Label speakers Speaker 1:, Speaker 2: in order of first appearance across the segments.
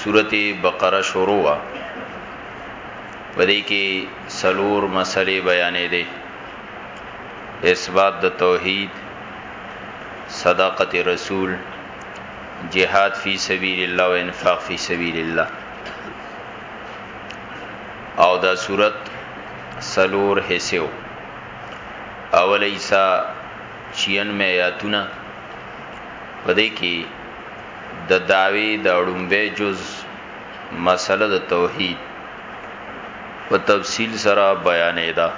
Speaker 1: سورته بقره شروع وا ودې کې سلور مسلې بیانې دي اثبات د توحید صداقت رسول جهاد فی سبیل الله او انفاق فی سبیل الله او دا صورت سلور حصو اول ایسا 96 آیاتونه پدې کې د داوی د اړومبه جز مسله د توحید په تفصیل سره بیانې ده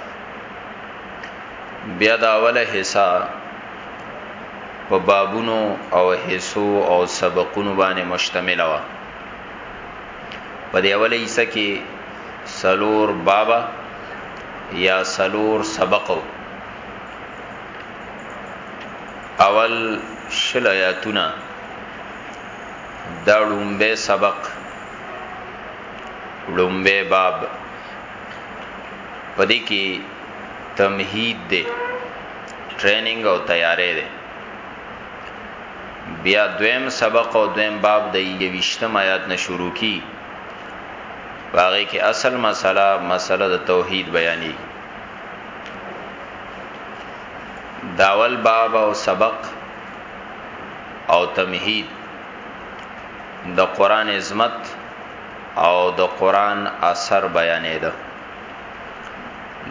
Speaker 1: بیا دا اوله حصہ په بابونو او حصو او سبقونو باندې مشتمل و په دې اوله حصہ کې سلور بابا یا سلور سبقو اول شل آیاتونه دا لومبه سبق لومبه باب پدې کې تمهید دی ټریننګ او تیارې دی بیا دویم سبق او دویم باب د 21 آیات نه شروع کی باغې کې اصل مسله مسله د توحید بیانې داول باب او سبق او تمهید د قران عظمت او د قران اثر بیانې ده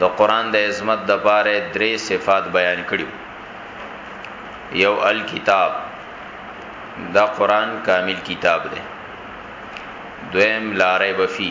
Speaker 1: د قران د عظمت د باره درې صفات بیان کړیو یو الکتاب دا قران کامل کتاب دی دویم لارې بفی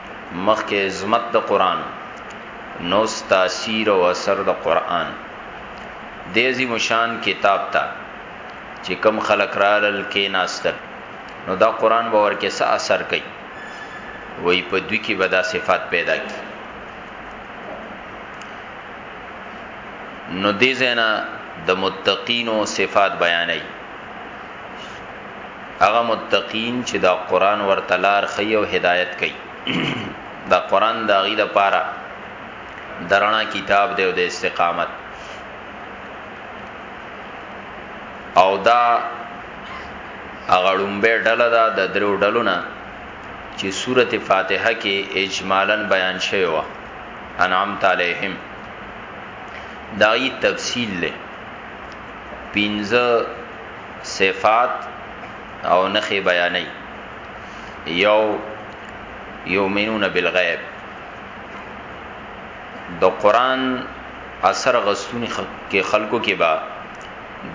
Speaker 1: مخکې عظمت د قران نو تاثیر او اثر د قران د عظیم شان کتاب ته چې کم خلق رالل کې ناستل نو دا قران باور کې څه اثر کوي وای په دوی کې به دا صفات پیدا کی نو دې زینا د متقینو صفات بیانای هغه متقین چې دا قران ورته لار خي او هدایت کوي دا قران دا غي د پاره درنا کتاب دی او د استقامت او دا هغه لومبه ډله ده د درو ډلو نه چې سورته فاتحه کې اجمالاً بیان شوی و انعام تعالیهم دای تفصیل له پینځه صفات او نخې بیانې یو یومنون بالغیب د قران اثر غستون کې خلکو کې با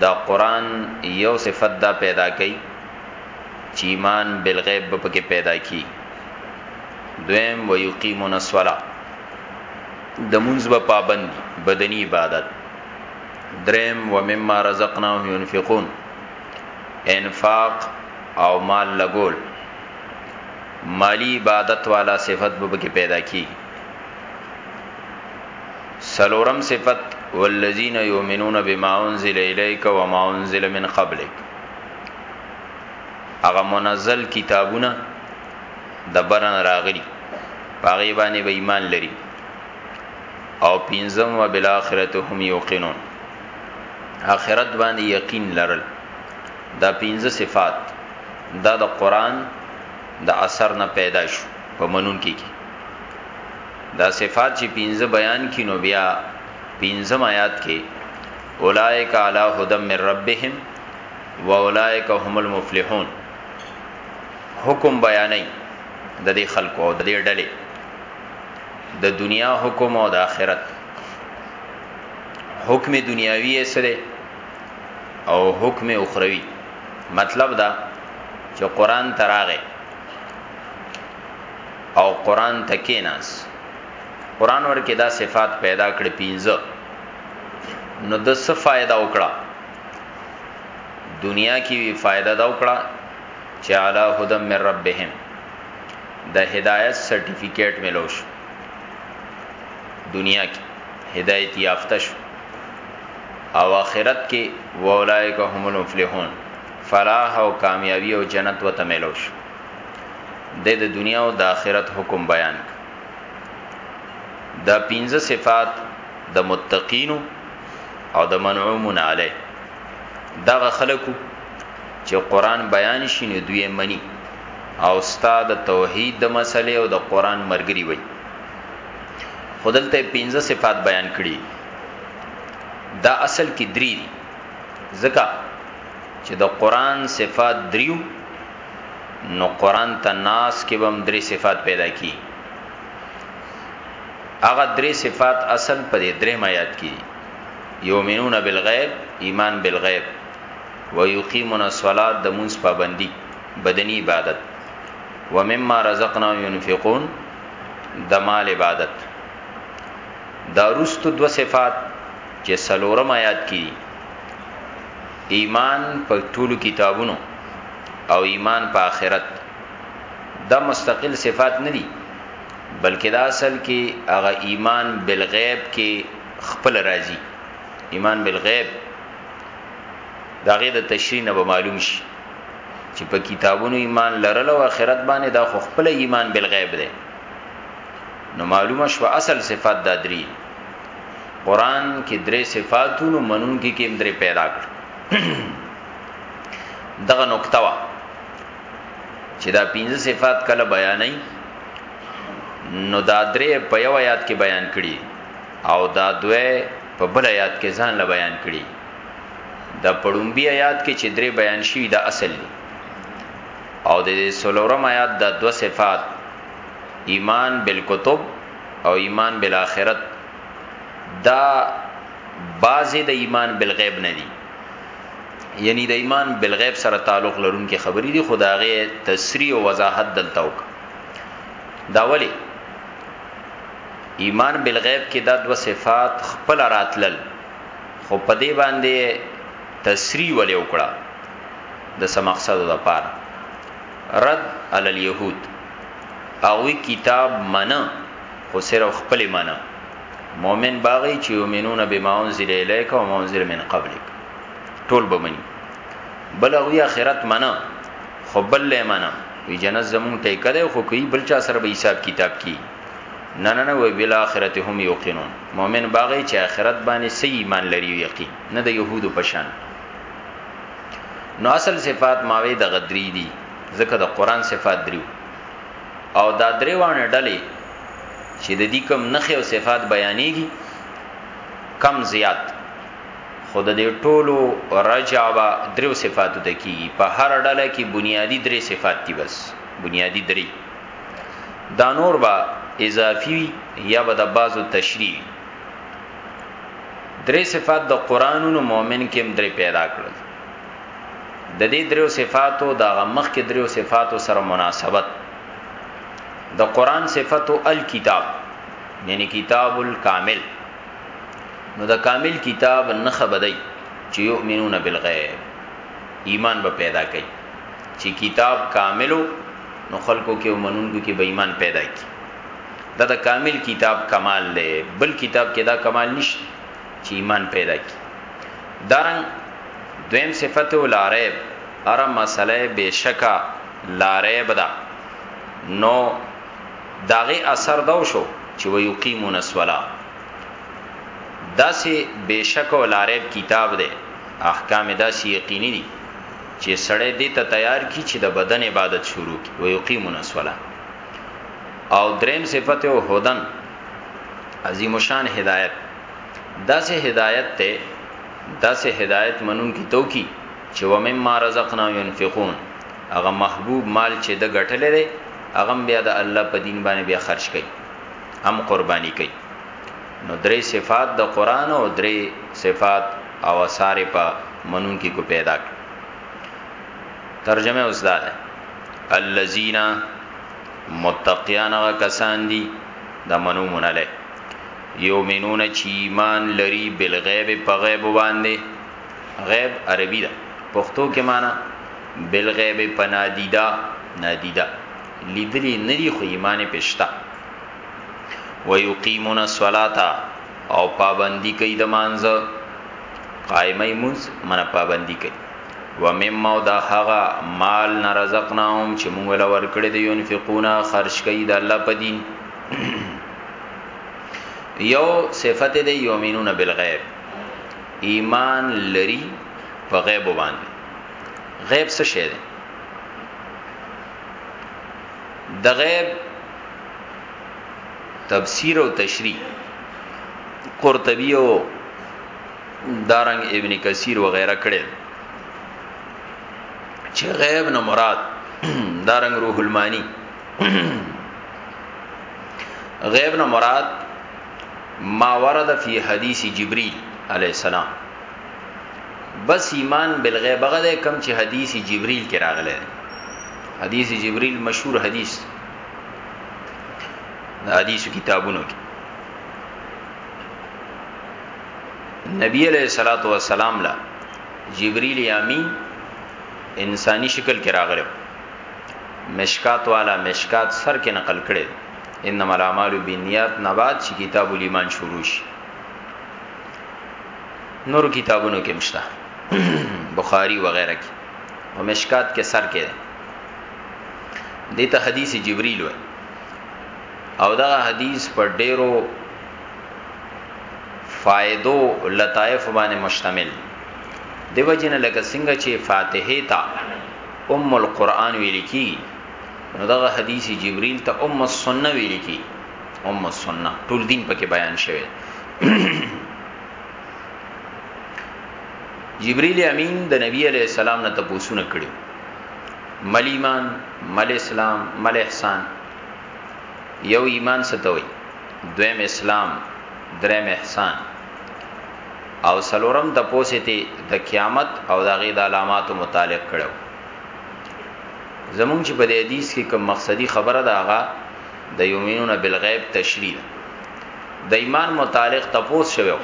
Speaker 1: دا قران یو صفت دا پیدا کړي چې ایمان بالغیب په کې پیدا کی دویم و یقیمون الصلاه د منځ په پابندي بدني عبادت دریم و مما رزقناهم ينفقون انفاق او مال لګول مالی عبادت والا صفت به کې پیدا کی سلورم صفت والذین یؤمنون بما انزل الیک و ما انزل من قبلک هغه منزل کتابونه د برن راغلی پاغي باندې به ایمان لري او پنځم و بالاخره هم یوقنون اخرت باندې یقین لرل دا پنځه صفات دا د قران د اثر نه پیدا شو په منون کې کی دا صفات چې پنځه بیان کینو بیا پنځم آیات کې اولائک علی هدم من ربهم و اولائک هم المفلحون حکم بیانې د دې خلکو او د دې ډلې د دنیا حکم او د آخرت حکم دنیاوی سره او حکم اخروی مطلب دا چې قران تراغه او قران تکیناس قران ورکه دا صفات پیدا کړ پینځه نو د څه فائدہ وکړه دنیا کې وی فائدہ دا وکړه چې اعلی هدم من ربهم د هدایت سرټیفیکیټ ملو شو دنیا کې هدایت یافته شو او آخرت کې وولایک هم المفلحون فلاح او کامیابی او جنت وته ملو شو د د دنیا او د آخرت حکم بیان دا پنځه صفات د متقینو او د منعومن علی دغه خلکو چې قران بیان شینو دوی منی او ستا د توحید د مسلې او د قران مرګري وي خودلته پنځه صفات بیان کړي دا اصل کې درې دي ځکه چې د قران صفات دریو نو قران ته ناس کې بم درې صفات پیدا کی هغه درې صفات اصل په دې درې میات کی یومنون بالغیب ایمان بالغیب و یقیمون الصلاۃ د مونږ پابندی بدنی عبادت ومما رزقناهم ينفقون د مال عبادت دا رست دو صفات چې سلورم آیات کې ایمان په ټولو کتابونو او ایمان په آخرت دا مستقل صفات نه دي بلکې دا اصل کې هغه ایمان بالغیب کې خپل راځي ایمان بالغیب دا غي د تشریح نه معلوم شي چې په کتابونو ایمان لرل او آخرت باندې دا خو خپل ایمان بل غیب دی نو معلومه شو اصل صفات دا درې قران کې درې صفاتونو منون کې کې درې پیدا کړ دغه نقطه وا چې دا پنځه صفات کله بیانې نو دا درې په یو آیات کې بیان کړي او دا دوه په بل آیات کې ځان له بیان کړي د پړومبي آیات کې چې درې بیان شوی دا اصل دی او د سلورم آیات د دو صفات ایمان بالکتب او ایمان بالآخرت دا بعضی د ایمان بالغیب نه دی یعنی د ایمان بالغیب سره تعلق لرونکي خبرې دي خداغه تسریع او وضاحت دلته وک دا ولی ایمان بالغیب کې دا دو صفات خپل راتلل خو په دې باندې تسری ولې وکړه د سمقصد د پار رد علی اليهود اوی کتاب منه خو صرف خپل منه مؤمن باغی چې یومنون بما انزل الیک و ما انزل من قبلک ټول به منی بل اوی اخرت منه خو بل له منه وی جنت زمون ټیکه ده خو کوي بل چا سره به حساب کتاب کی نه نه نه وی بل اخرت هم یقینون مؤمن باغی چې اخرت باندې سی ایمان لري یقین نه د يهودو پشان نو اصل صفات ماوی د غدری دي ځکه د قران صفات دریو او دا درې وانه ډلې چې د دې کم نخې او صفات بیانېږي کم زیات خود دې ټولو رجعبا دریو صفاتو ته کیږي په هر ډله کې بنیادی درې صفات دي بس بنیادی درې دا نور با اضافي یا به د بعضو تشریح درې صفات د قرانونو مؤمن کې هم درې پیدا کړل د دې درو صفاتو د غمخ کې درو صفاتو سره مناسبت د قران صفاتو الکتاب یعنی کتاب الکامل نو د کامل کتاب نه خبدای چې یؤمنون بالغیب ایمان به پیدا کوي چې کتاب کاملو نو خلکو کې او منونکو کې به ایمان پیدا کی دا د کامل کتاب کمال دی بل کتاب کې دا کمال نشته چې ایمان پیدا کی دارن دویم صفت ولاره اره مسله بشکا لاره بدا نو داغه اثر دا شو چې ويقيمون الصلاه داسې بشک ولاره کتاب دی احکام داسې یقیني دي چې سړی دې ته تیار کی چې د بدن عبادت شروع کی و یقیمون الصلاه او دریم صفت او هدن عظیم شان هدایت داسې هدایت ته داسې هدایت منون کی تو کی چې و مما رزقنا ينفقون هغه محبوب مال چې د غټلې دی هغه بیا د الله په دین باندې بیا خرج کړي هم قرباني کړي نو درې صفات د قران او درې صفات او اثار په منونکي کو پیدا کړ ترجمه اوس دا ده الذين متقيان کسان دي د منو منله یومنون چی ایمان لري بالغیب په غیب باندې غیب عربی ده پښتو کې معنی بالغیب په نادیدا نادیدا لیدلی ندی خو ایمان پښتا ويقيمون الصلاه او پابندی کوي د مانزه قائمه مونږ من پابندی کوي و مما دا هغه مال نرزقناهم چې مونږ له ورکړې دی ينفقونا خرج کوي د الله په دین یو صفته دی یومنون بالغیب ایمان لري په غیب باندې غیب څه شی دی د غیب تفسیر او تشریح قرطبی او دارنګ ابن کثیر وغیرہ کړي چې غیب نه مراد دارنګ روح المانی غیب نه مراد ما ورد فی حدیث جبرئیل علی السلام بس ایمان بالغیب هغه کم چې حدیث جبرئیل کې راغلی حدیث جبرئیل مشهور حدیث د حدیث کتابونو کې نبی علیہ الصلوۃ والسلام لا جبرئیل امین انسانی شکل کې راغلو مشکات والا مشکات سر کې نقل کړي انما الاعمال بالنیات نبات چې کتاب الایمان شروع شي نور کتابونو کې مشته بخاری وغیرہ کې او مشکات کې سر کې دته حدیث جبرئیل وای او دا حدیث پر ډیرو فائدو لطائف باندې مشتمل دی وجنه لکه څنګه چې فاتحه تا ام القرآن ویل کی نو دا حدیث جبرئیل ته ام السنه ویل کی ام السنه ټول دین پکې بیان شوی جبرئیل امین د نبی علی السلام نه تاسو نه کړیو مل ایمان مل اسلام مل احسان یو ایمان ستوي دویم اسلام دریم احسان او سلورم د پوسیتی د قیامت او دغه د علامات متعلق کړو زمونږ چې په دې حدیث کې کوم مقصدی خبره ده هغه د یومینون بالغیب تشریح د ایمان متعلق تپوس شوو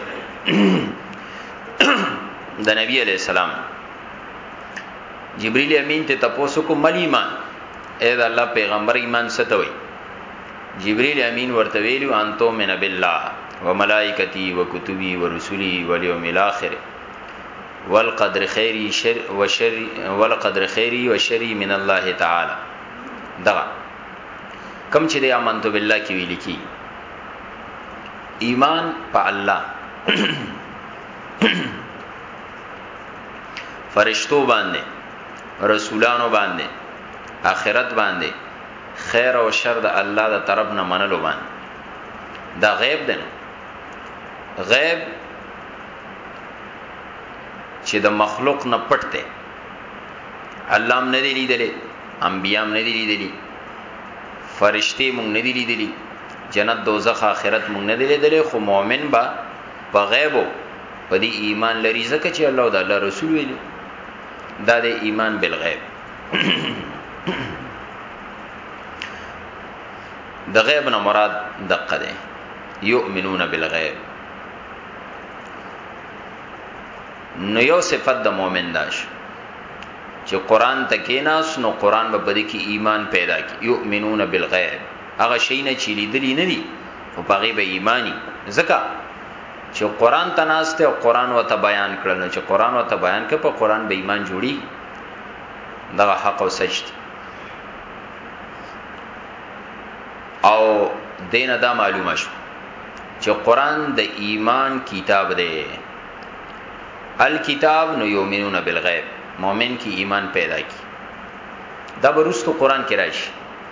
Speaker 1: د نبی علی السلام جبريل امين ته تاسو کو مل ایمان اے دا الله پیغمبر ایمان ستوي جبريل امين ورته ویلو ان تو من بالله وملائکتی وکتبی ورسلی والیوم الاخر والقدر خیری شر وشر والقدر خیری وشری من الله تعالی دا کم چې د امنت بالله کې ویل کی ایمان په الله فرشتو باندې رسولانو باندې آخرت باندې خیر او شر د الله د طرف نه منلو باندې دا غیب دی غیب چې د مخلوق نه پټ دی الله هم نه دی لیدلی انبیا هم نه دی لیدلی فرشتي مونږ نه دی لیدلی جنت دوزخ آخرت مونږ نه دی لیدلی خو مؤمن با په غیبو په دې ایمان لري ځکه چې الله او د الله رسول ویلي دا د ایمان بالغیب د غیب نه مراد دقه ده یؤمنون بالغیب نو یو صفت د مؤمن داش چې قران ته کیناس نو قران به بده کې ایمان پیدا کی یؤمنون بالغیب هغه شی نه چې لیدلی نه دي او پاغي به ایمانی زکه چې قران ته ناشته او قران وته بیان کړل نو چې قران وته بیان کړ په قران به ایمان جوړي دا حق او سچ دی او دینه دا معلومه شو چې قران د ایمان کتاب دی الکتاب نو یؤمنون بالغیب مؤمن کی ایمان پیدا کی دا برستو قران کې راشي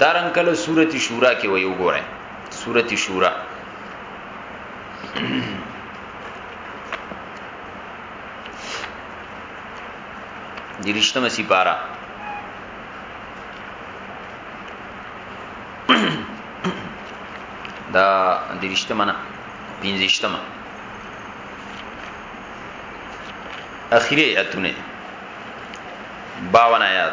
Speaker 1: دارن کله سورت شورا کې وي وګورئ سورت شورا درشتمه سی پارا دا درشتمه نه پینځشتمه اخیری ایتونه 52 آیات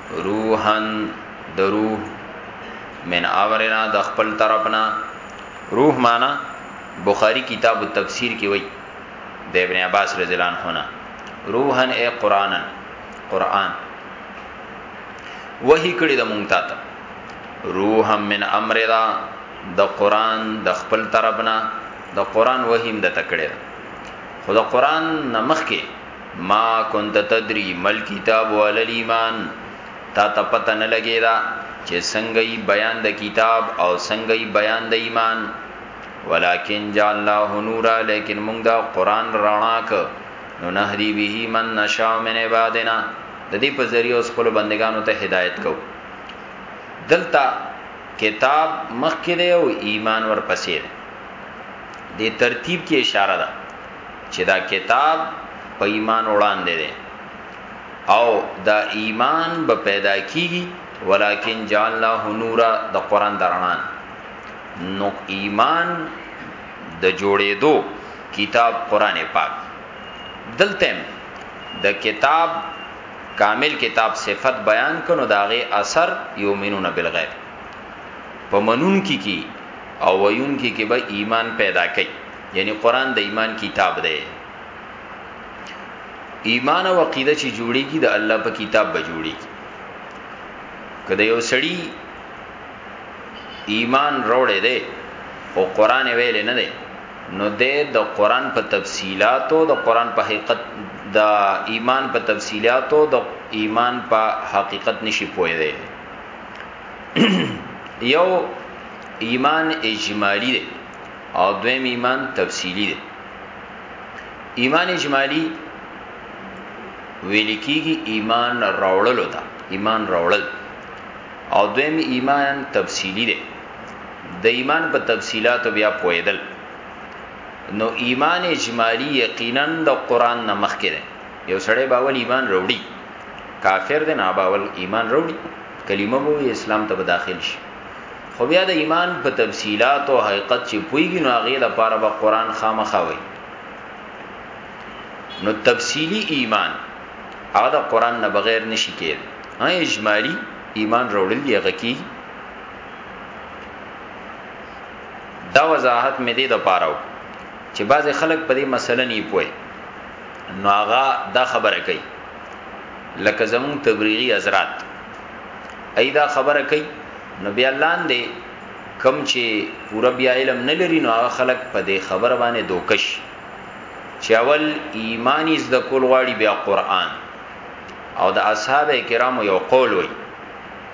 Speaker 1: روحاً د روح من امرنا د خپل طرف نه روح معنا بخاری کتاب التفسیر کې وای د ابن عباس رضی الله عنه نه روحاً ای قرانا قران وਹੀ کړی د مونږ ته روحاً من امرنا د قران د خپل طرف نه د قران وحیم د تکړه خو د قران نمخ کې ما كنت تدري مل کتاب ول الايمان تا ته پته نه لګی دا چې څنګه ای بیان د کتاب او څنګه ای بیان د ایمان ولکن جعلناه نورا لیکن موږ دا قران رڼا ک نو نهدی به من نشا من عبادنا د دې په ذریعہ اوس خپل بندگانو ته هدایت کو دلته کتاب مخکې دی او ایمان ورپسې دی د ترتیب کې اشاره ده چې دا کتاب په ایمان وړاندې دی او دا ایمان به پیدا کیږي ولکن جعلناه نورا د قران درنان نو ایمان د جوړېدو کتاب قران پاک دلته د کتاب کامل کتاب صفت بیان کونو داغه اثر یومنون بالغیب په منون کی کی او ویون کی کی به ایمان پیدا کړي یعنی قران د ایمان کتاب دی ایمان او عقیده چې جوړیږي د الله په کتاب به جوړیږي کله یو سړی ایمان روړې دی او قران ویل نه دی نو د د قران په تفصيلاتو د قران په حقیقت د ایمان په تفصيلاتو د ایمان په حقیقت نشي پوي دی یو ایمان اجمالی دی او دویم ایمان تفصیلی دی ایمان اجمالی ویل کیږي ایمان راوړلو ته ایمان راوړل او دویم ایمان تفصیلی دی د ایمان په تفصيلاتو بیا پویدل نو ایمان اجمالی یقینا د قران نه مخکې دی یو سړی باول ایمان وروړي کافر دی نه باول ایمان وروړي کلمه وو اسلام ته داخل شي خو بیا د ایمان په تفصيلات او حقیقت چې پویږي نو هغه د پاره به قران خامخوي نو تفصیلی ایمان هغه د قران نه بغیر نشي کېد ها اجمالی ایمان وروړل دی هغه کی دا وضاحت مې دې د پاره چې بعض خلک په دې مسله نه پوي نو هغه دا خبره کوي لکه زمون تبلیغي حضرات ای دا خبره کوي نو بیا لاندې کم چې پورا بیا علم نه لري نو هغه خلک په دې خبره باندې دوکش چې اول ایمانی ز د کول غواړي بیا قران او د اصحاب کرامو یو قول وي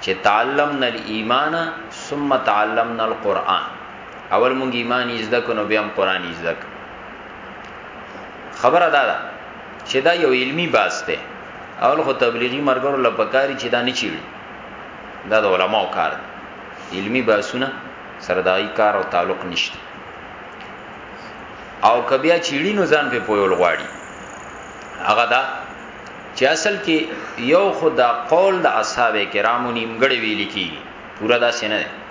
Speaker 1: چې تعلمنا الايمان ثم تعلمنا القران اول مونږ ایمان زده کو نو بیا هم قران زده خبره دا ده چې دا یو علمی باس دی اول خو تبلیغی مرګرو لپکاری چې دا نه چیړي دا د علماو کار دی علمی باسونه سره دای کار او تعلق نشته او کبیا چیړي نو ځان په پویول غواړي هغه دا چې اصل کې یو خدا قول د اصحاب کرامو نیمګړی ویل کی پورا دا سینه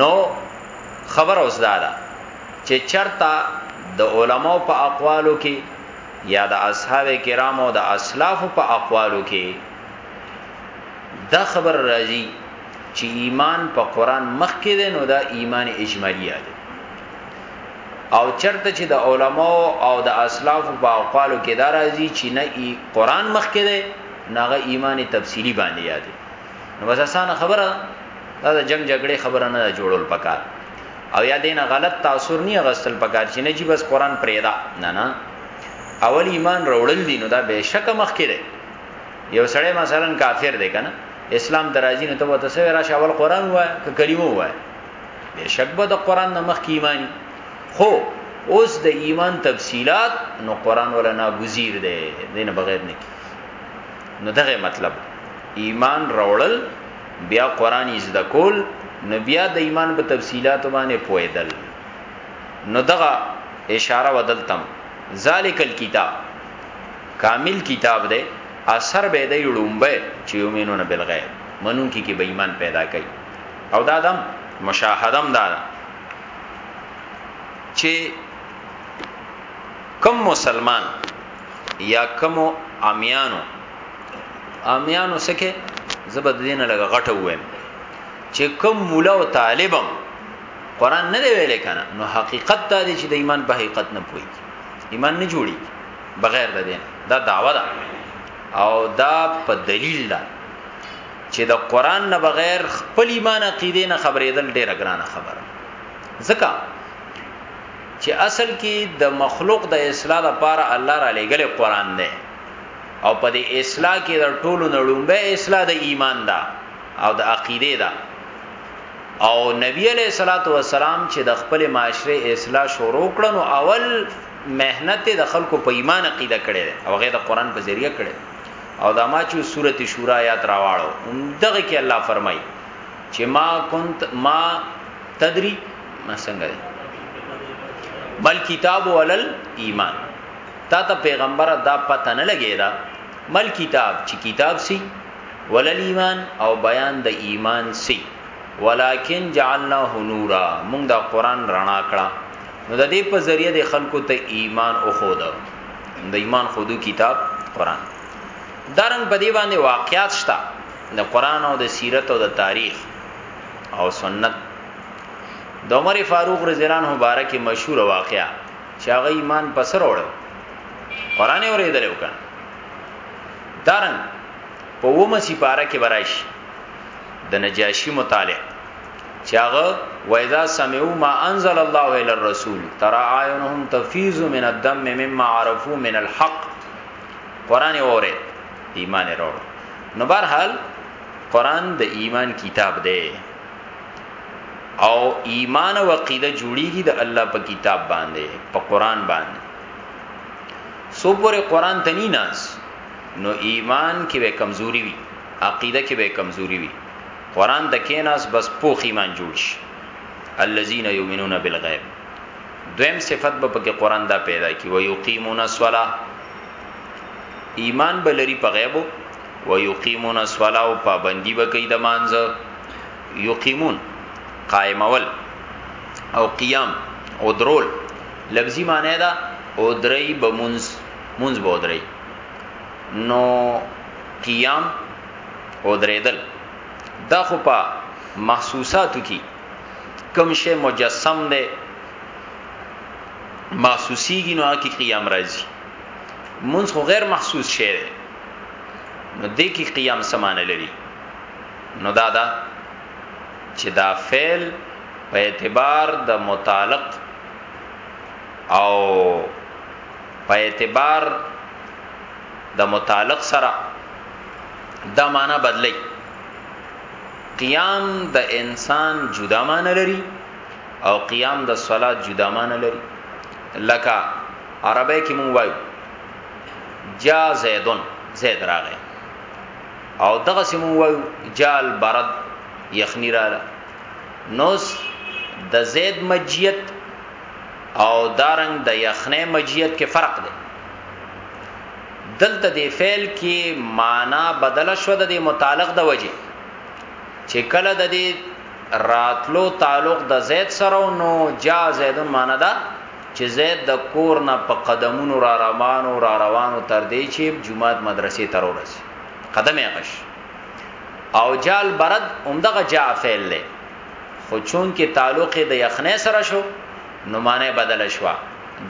Speaker 1: نو خبر اوس دا ده چې چرتا د علماو په اقوالو کې یا د اصحاب کرامو د اسلاف په اقوالو کې دا خبر راځي چې ایمان په قران مخ کې ده نو دا ایمان اجمالی ده او چرته چې د علماو او د اسلاف په اقوالو کې دا راځي چې نه ای قران مخ کې ده نه ایمان تفصیلی باندې یاد نو بس اسانه خبره دا د جنگ جګړې خبره نه جوړول پکار او یا دینه غلط تاثیر نه غسل پکار چې نه جی بس قران پرېدا نه نه اول ایمان وروړل دي نو دا به شک مخ کړي یو سړی مثلا کافر دی کنه اسلام درازی نه ته وته سوي راشه اول قران وای ک کلمه وای به شک به د قران نه مخ کی ایمانی خو اوس د ایمان تفصيلات نو قران ولا ناگزیر دی دین بغیر نه کی نو دغه مطلب ایمان راوړل بیا قران یې زده کول نو بیا د ایمان په تفصيلات باندې پوهیدل نو دغه اشاره ودلتم ذالک الکتاب کامل کتاب دی اثر به دی لومبه چې یومینون بالغیب منون کې کې به ایمان پیدا کوي او دا دم مشاهدم دا چې کم مسلمان یا کمو امیانو امیانو سکه زبد دینه لګه غټه وایم چې کم مولا او طالبم قران نه دی ویل کنه نو حقیقت دا دی چې د ایمان په حقیقت نه پوي ایمان نه جوړي بغیر د دین دا دعوه ده او دا په دلیل ده چې د قران نه بغیر خپل ایمان عقیده نه خبرېدل ډېر ګرانه خبره ځکه چې اصل کې د مخلوق د اصلاح لپاره الله را لېګل قران دی او په دې اصلاح کې د ټولو نړومبه اصلاح د ایمان دا او د عقیده دا او نبی علیہ الصلوۃ والسلام چې د خپل معاشره اصلاح شروع کړنو اول مهنت د خلکو په ایمان عقیده کړي او غیر د قران په ذریعہ کړي او دا ما چې سورته شورا یاد راواړو دغه کې الله فرمایي چې ما كنت ما تدری ما څنګه دی بل کتاب ولل ایمان تا ته پیغمبر دا پته نه لګی دا بل کتاب چې کتاب سی ولل ایمان او بیان د ایمان سی ولکن جعلناه نورا موږ دا قران رڼا کړه نو د دې په ذریعه د خلکو ته ایمان او خود د ایمان خودو کتاب قران درنګ په دې باندې واقعیات شته د قران او د سیرت او د تاریخ او سنت د عمر فاروق رضی الله عنه مبارک مشهور واقعا چې هغه ایمان پسر وړ قران اورېدل وکړ دارن په ومه سي پارا کې برایش د نجاشي مطالعه چې هغه وایذا سمعوا ما انزل الله الى الرسول ترى اعينهم تفيض من الدم مما عرفوا من الحق قران اورید ایمان وروړ نو بهرحال قران د ایمان کتاب دی او ایمان او عقیده جوړیږي د الله په کتاب باندې په قران باندې سو پورې قران ته نه ناس نو ایمان کې به کمزوري وي عقیده کې به کمزوري وي قران ته کې ناس بس پوخ ایمان جوړ شي الذين يؤمنون بالغیب دویم صفت به پکې قران دا پیدا کی و یقیمون الصلاه ایمان بلری په غیبو و یقیمون الصلاه او پابندی بکی د مانځه یقیمون قائمول او قیام او درول لفظی معنی دا او درئی بمنز منز بو درئی نو قیام او دریدل دا خو په محسوساتو کی کم شی مجسم دی محسوسیږي نو هغه کې قیام راځي منځ خو غیر محسوس شی دی نو دې کې قیام سمانه لري نو دا دا چې دا فعل په اعتبار د متعلق او په اعتبار د متعلق سره دا معنا بدلی قیام د انسان جدا معنا لري او قیام د صلات جدا معنا لري لکه عربی کې مونږ وایو جا زیدون زید راغی او دغه سیمو وایو جال برد یخنی رااله نوس د زید مجیت او دارنګ د دا یخنه مجیت کې فرق دی دلته د فعل کې معنا بدل شو د متعلق د وجه چې کله د دې راتلو تعلق د زید سره نو جا زیدون معنا ده چې زید د کور نه په قدمونو را روانو را روانو تر دې چې جمعات مدرسې تر ورسي قدم یې غش او جال برد عمدغه جا فعل له خو چون کې تعلق د یخنې سره شو نو معنی بدل شو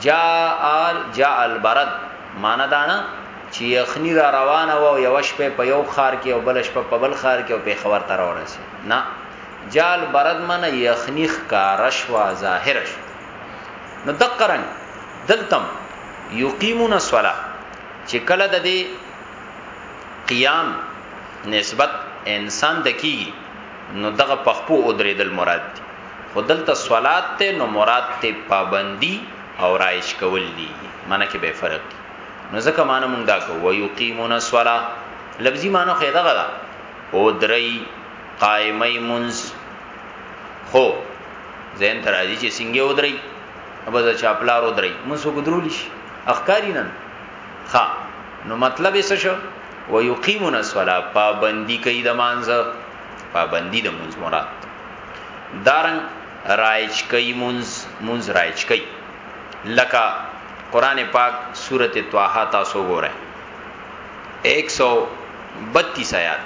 Speaker 1: جا ال جا البرد معنی دانا چې یخنی را روانه و او یو شپه په یو خار کې او بل شپه په بل خار کې او په خبر تر ورسي نه جال برد معنی یخنی ښکارش وا ظاهر شو نو دقرن دلتم یقیمون الصلاه چې کله د دې قیام نسبت انسان دکی نو دغه پخپو او درېدل مراد دي خودلته صلات ته نو مراد ته پابندي او رایش کول دي معنی کې به فرق دي نو ځکه معنی مونږ دا کو ويقيمون الصلاه لفظي معنی خې دغه دا او درې قائمي منز خو زین تر راځي چې سنگي ودري ابا د چاپلار ودري موږ سو ګدرول شي اخکاری نن ها نو مطلب یې څه شو و یقیمون الصلا پابندی کوي د مانزه پابندی د مونږ مراد دارن رایج کوي مونږ مونږ رایج کوي لکه قران پاک سورته طه تاسو ګورئ 132 آیات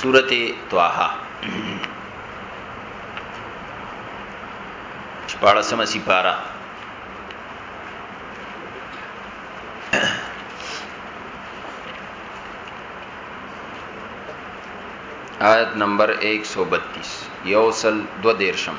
Speaker 1: سورت طه شپاړسمه سپاره آیت نمبر 132 یوصل دو دیرشم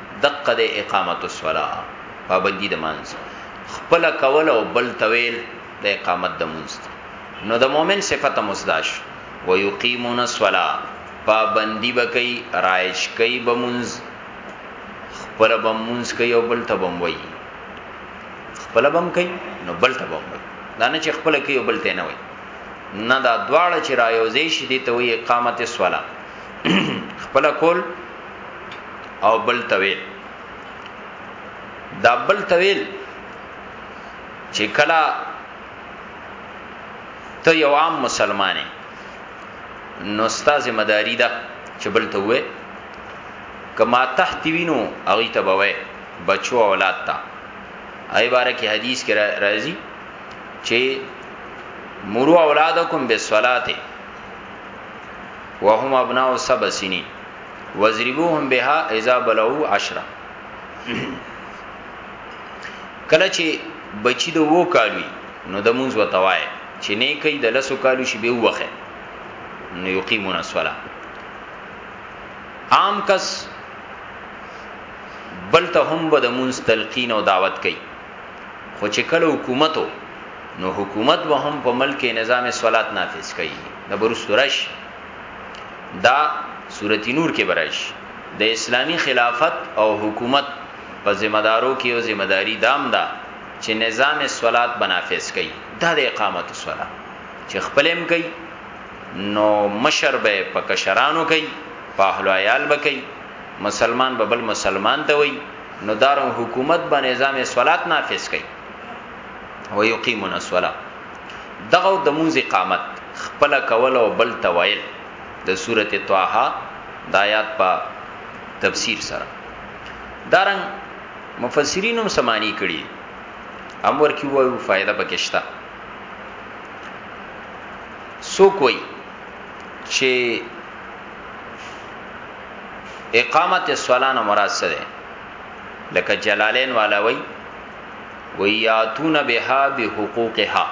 Speaker 1: دقه دی اقامة الصلاة پابندی د مانځ خپله کول او بل ته ویل د اقامت د مونځ دی نو د مؤمن صفت هم اوس دا شو ويقيمون الصلاة پابندی به کوي رایج کوي به مونځ خپله به مونځ کوي او بل ته به هم وایي خپله به هم کوي نو بل ته به هم وایي دا نه چې خپله کوي او بل ته نه وایي نه دا دواړه چې را یوځای شي دي ته وایي اقامت الصلاة خپله کول او بل طویل دا بل طویل چې کلا ته یو عام مسلمانې نو ستا ذمہ داری ده چې بل ته وې کما تحت وینو اغي ته بوي بچو اولاد ته ای باره کې حدیث کې راځي چې مرو اولادکم بالصلاه وهم ابناء سبع سنین وزربوهم بها اذا بلغوا عشرا کله چې بچی د وو کالوي نو د مونږ وتوای چې نه کوي د لسو کالو شی به وخه نو یقیمون الصلاه عام کس بل ته هم به د مونږ تلقین او دعوت کوي خو چې کله حکومتو نو حکومت به هم په ملک نظام صلات نافذ کوي د برستورش دا سورتی نور کې برایش د اسلامی خلافت او حکومت په ذمہ دارو کې او ذمہ داری دام دا چې نظام صلات بنافذ کړي دا د اقامت الصلاه چې خپلم کوي نو مشر به په کشرانو کوي په اهل عیال به کوي مسلمان به بل مسلمان ته وي نو دارو حکومت به نظام صلات نافذ کړي ويقيمون الصلاه دغه د مونځ اقامت خپل کول او بل ته ویل د سورته طه د آیات په تفسیر سره دارن مفسرین هم سمانی کړي امر کی وایو فائدہ پکشتا سو کوئی چې اقامت الصلاه مراد سره لکه جلالین والا وای ویاتون بها بحقوقها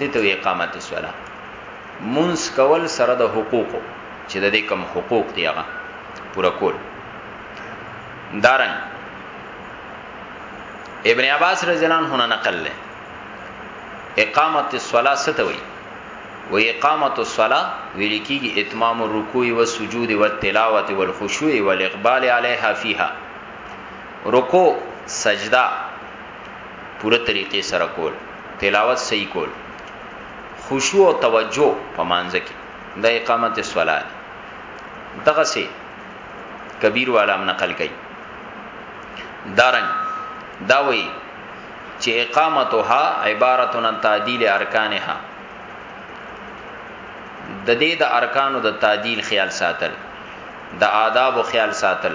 Speaker 1: دته اقامت الصلاه منس کول سره د حقوقو چې د دې کم حقوق دی هغه پورا کول دارن ابن عباس رضی الله عنه نقل له اقامت الصلاه ستوي و اقامت الصلاه ویل کیږي اتمام الرکوع و سجود و تلاوت و الخشوع و الاقبال علیها فیها رکوع سجده پوره طریقې سره کول تلاوت صحیح کول خشوع او توجه په مانځ کې د اقامت الصلاه دغه سي کبیر والا هم نقل کوي دارن دا وی چې اقامتها عبارت عن تعدیل ارکانها د دې د ارکانو د تعدیل خیال ساتل د آداب خیال ساتل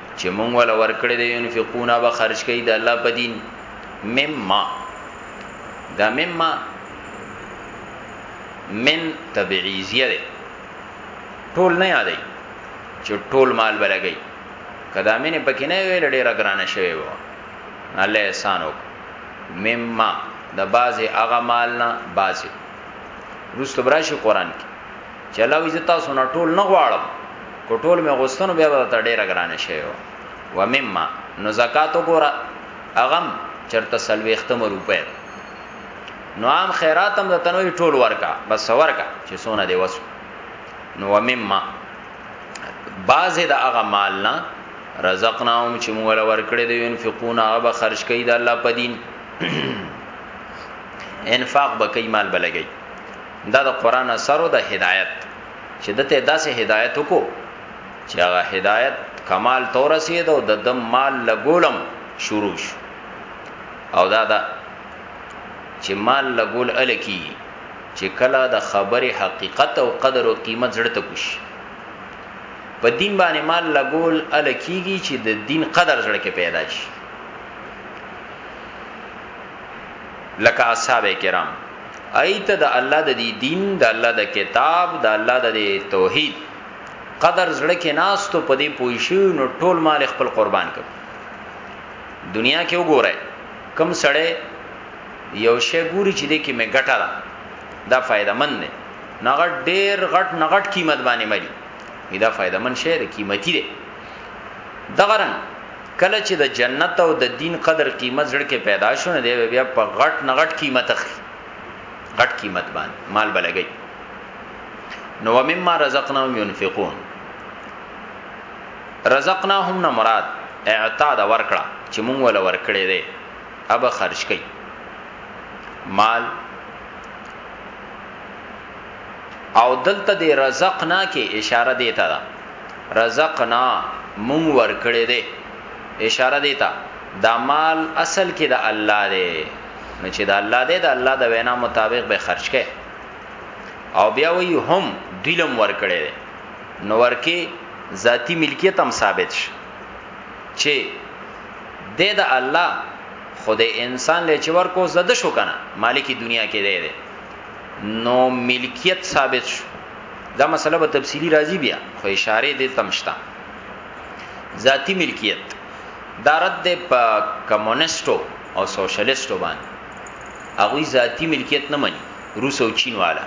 Speaker 1: چې مونږ ولا ورکړې دي ينفقونا به خرج کوي د الله په دین مما دا مما من تبعیزیه ده ټول نه یادای چې ټول مال بلګی کدا مینه پکې نه ویل ډیر ګرانه شوی و الله احسان وک مما د بازي اغه مال نه بازي روستو براشي قران کې چې الله وی زتا سونه ټول نه غواړم کوټول مې غوستنو بیا به ته ډیره ګرانه شی و مما نو زکات وګوره اغم چرته سلويختم روپې نو عام خیرات هم د تنوي ټول ورکا بس ورکا چې سونه دی وسو نو ومما بعض د هغه مال نه رزقناهم چې موږ له ورکړې دی ينفقون هغه خرج کوي د الله په دین انفاق به کوي مال بلګي دا د قران اثر او د هدایت چې دته داسې هدایت وکړو چې هغه هدایت کمال تور رسید او د دم مال لګولم شروع شو او دا دا چې مال لګول الکی چې کله د خبره حقیقت او قدر او قیمت زړه ته کوش په دین باندې مال لګول الکیږي چې د دین قدر زړه کې پیدا شي لکه اصحاب کرام ایت د الله د دی دین د الله د کتاب د الله د توحید قدر زړه کې ناستو په دې پوي شو نو ټول مال خپل قربان کړ دنیا کې وګوره کم سړی یو شی ګوري چې دې کې مې ګټه ده دا فائدہ مند نه نغټ ډیر غټ نغټ قیمت باندې مری دا فائدہ مند شی دی قیمتي دی دغه رنګ کله چې د جنت او د دین قدر قیمت زړه کې پیدا شو نه دی بیا په غټ نه غټ قیمت اخلي غټ قیمت باندې مال بلګي نو مما رزقناهم ينفقون رزقناهم نه مراد اعطا دا ورکړه چې مونږ ولا ورکړې ده اب خرج کړي مال او دلته دی رزقنا کې اشاره دیتا ده رزقنا مون ور کړی دی اشاره دیتا دا مال اصل کې د الله دی نو چې د الله دی د الله د وینا مطابق به خرج کړي او بیا وی هم دلم ور کړی دی نو ورکی ذاتی ملکیت هم ثابت شي چې د د الله خدای انسان لچ ورکو زده شو کنه مالکی دنیا کې دی دی نو ملکیت ثابت شو دا مسله به تفصیلی راځي بیا خو اشاره دې تمشتا ذاتی ملکیت دا رد دې په کمونستو او سوشلیستو باندې هغه ذاتی ملکیت نه مني روس او چین والا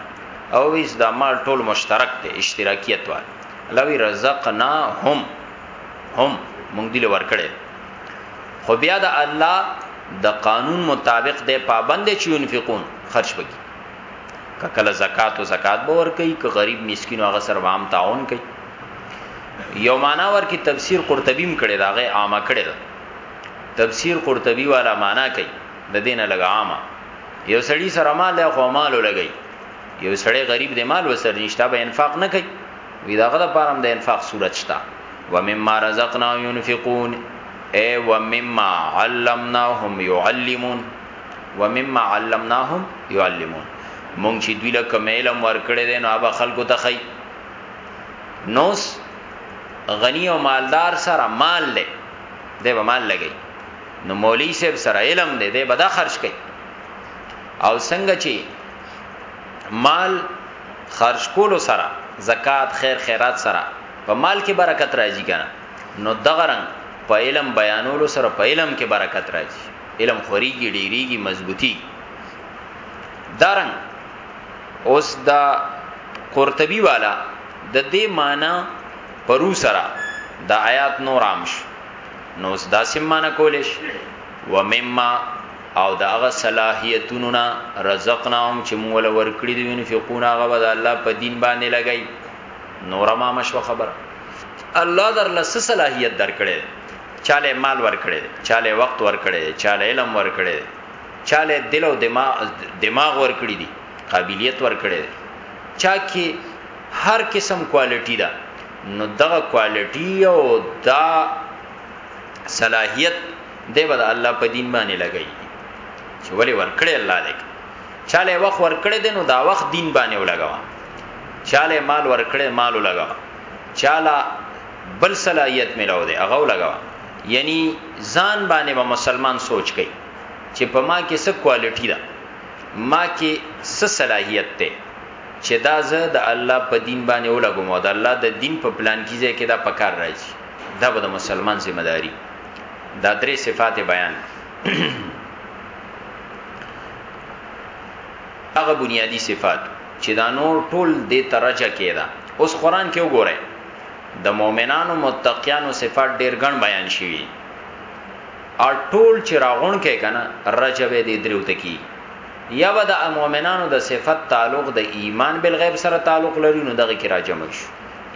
Speaker 1: او ویس دا مال ټول مشترک دی اشتراکیت والا لوی رزقنا هم هم مونږ دی لور کړی خو بیا د الله د قانون مطابق د پابند چې ينفقون خرج وکړي کله زکات او زکات به ور کوي که غریب مسکین هغه سره عام تعاون کوي یو معنا ور کې تفسیر قرطبی م کړي داغه عامه کړي دا تفسیر قرطبی والا معنا کوي د دینه لګ عامه یو سړی سره مال خو مال لګي یو سړی غریب د مال وسر نشته به انفاق نه کوي وی داغه د پاره د انفاق صورت شتا و مما رزقنا ينفقون اي و مما علمناهم يعلمون و مما علمناهم يعلمون مونږ چې دوی له کوم علم ورکړې دي نو هغه خلکو ته خي نوس غنی او مالدار سره مال لې دی به مال لګي نو مولوی صاحب سره علم دی دی به دا خرج کوي او څنګه چې مال خرج کولو سره زکات خیر خیرات سره په مال کې برکت راځي کنه نو دغه رنګ په علم بیانولو سره په علم کې برکت راځي علم خوريږي ډيريږي مضبوطي دارن اوس دا قرطبي والا د دې معنی پرو سره د آیات نور عامش نو اوس دا سمانه کولش و مما او د هغه صلاحیتونو نه رزقناهم چې موږ له ورکړي دي ينفقون هغه به د الله په دین باندې لګي نور ما مشو خبر الله در لس صلاحیت درکړي چاله مال ورکړي چاله وخت ورکړي چاله علم ورکړي چاله دل او دماغ دماغ ورکړي دي قابلیت ورکړي چا کې هر قسم کوالټي ده نو دغه کوالټي او دا صلاحیت دی به د الله په دین باندې لګی چې ولی ورکړی الله دې چاله وخت ورکړی دی نو دا وخت دین باندې ولګوا چاله مال ورکړی مال ولګوا چاله بل صلاحیت ملاو دی هغه ولګوا یعنی ځان باندې به مسلمان سوچ کوي چې په ما کې څه کوالټی ده ما کې څه صلاحیت ده چې دا زه د الله په دین باندې ولګم او د الله د دین په پلان کې ځکه دا پکار راځي دا به د مسلمان ذمہ داری دا درې صفات بیان هغه بنیادی صفات چې دا نور ټول د ترجه کېدا اوس قران کې وګورئ د مؤمنانو متقینو صفات ډېر ګڼ بیان شوي او ټول چې راغون کې کنه رجب دې درو تکي یا به د مؤمنانو د صفت تعلق د ایمان بالغیب سره تعلق لري نو دغه کې راجمع شو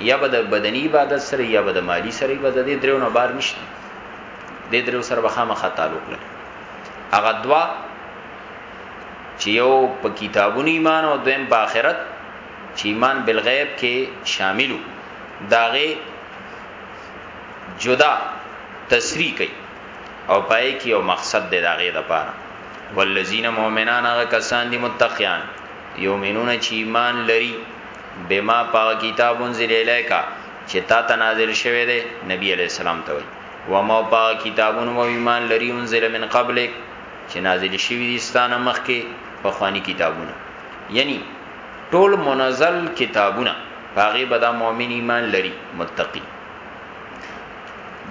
Speaker 1: یا به د بدنی عبادت سره یا به د مالی سره به د دې درو نه بار نشته د درو سره به خامخا تعلق لري هغه دوا چې یو په کتابونو ایمان او دویم په آخرت چې ایمان بالغیب کې شاملو داغه جدا تسریح کوي او پای کې یو مقصد دی داغه د پاره والذین مؤمنان هغه کسان دي متقیان یومنون چې ایمان لري بما پا کتاب انزل الیکا چې تا ته نازل شوه دی نبی علی السلام ته وی و ما پا کتابون و ایمان لري انزل من قبلک چې نازل شوی دي ستانه مخکې په خواني کتابونه یعنی ټول منزل کتابونه هغه به دا مؤمن ایمان لري متقی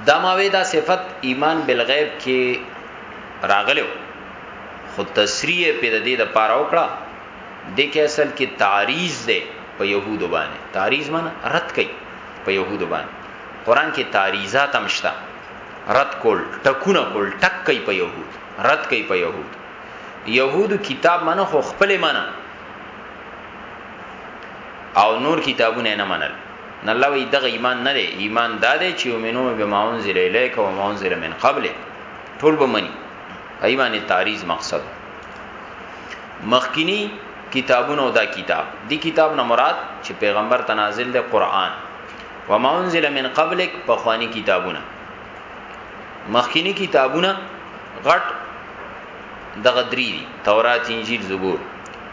Speaker 1: دا ماوی دا صفت ایمان بالغیب کې راغلو خو تسریه په دې د پاره وکړه دې کې اصل کې تعریض دی په يهودو باندې تعریض معنی رد کوي په يهودو باندې قران کې تعریضات هم شته رد کول ټکونه کول ټک کوي په يهود رد کوي په يهود يهودو کتاب معنی خو خپل معنی او نور کتابونه نه منل نه الله وی دغه ایمان نه دی ایمان دا دی چې یومنو به ماون زیر الیک او ماون زیر من قبل ټول به منی ایمان تعریض مقصد مخکینی کتابونه او دا کتاب دی کتاب نه مراد چې پیغمبر تنازل دی قران و ما انزل من قبلک په خوانی کتابونه مخکینی کتابونه غټ دغه درې دي تورات انجیل زبور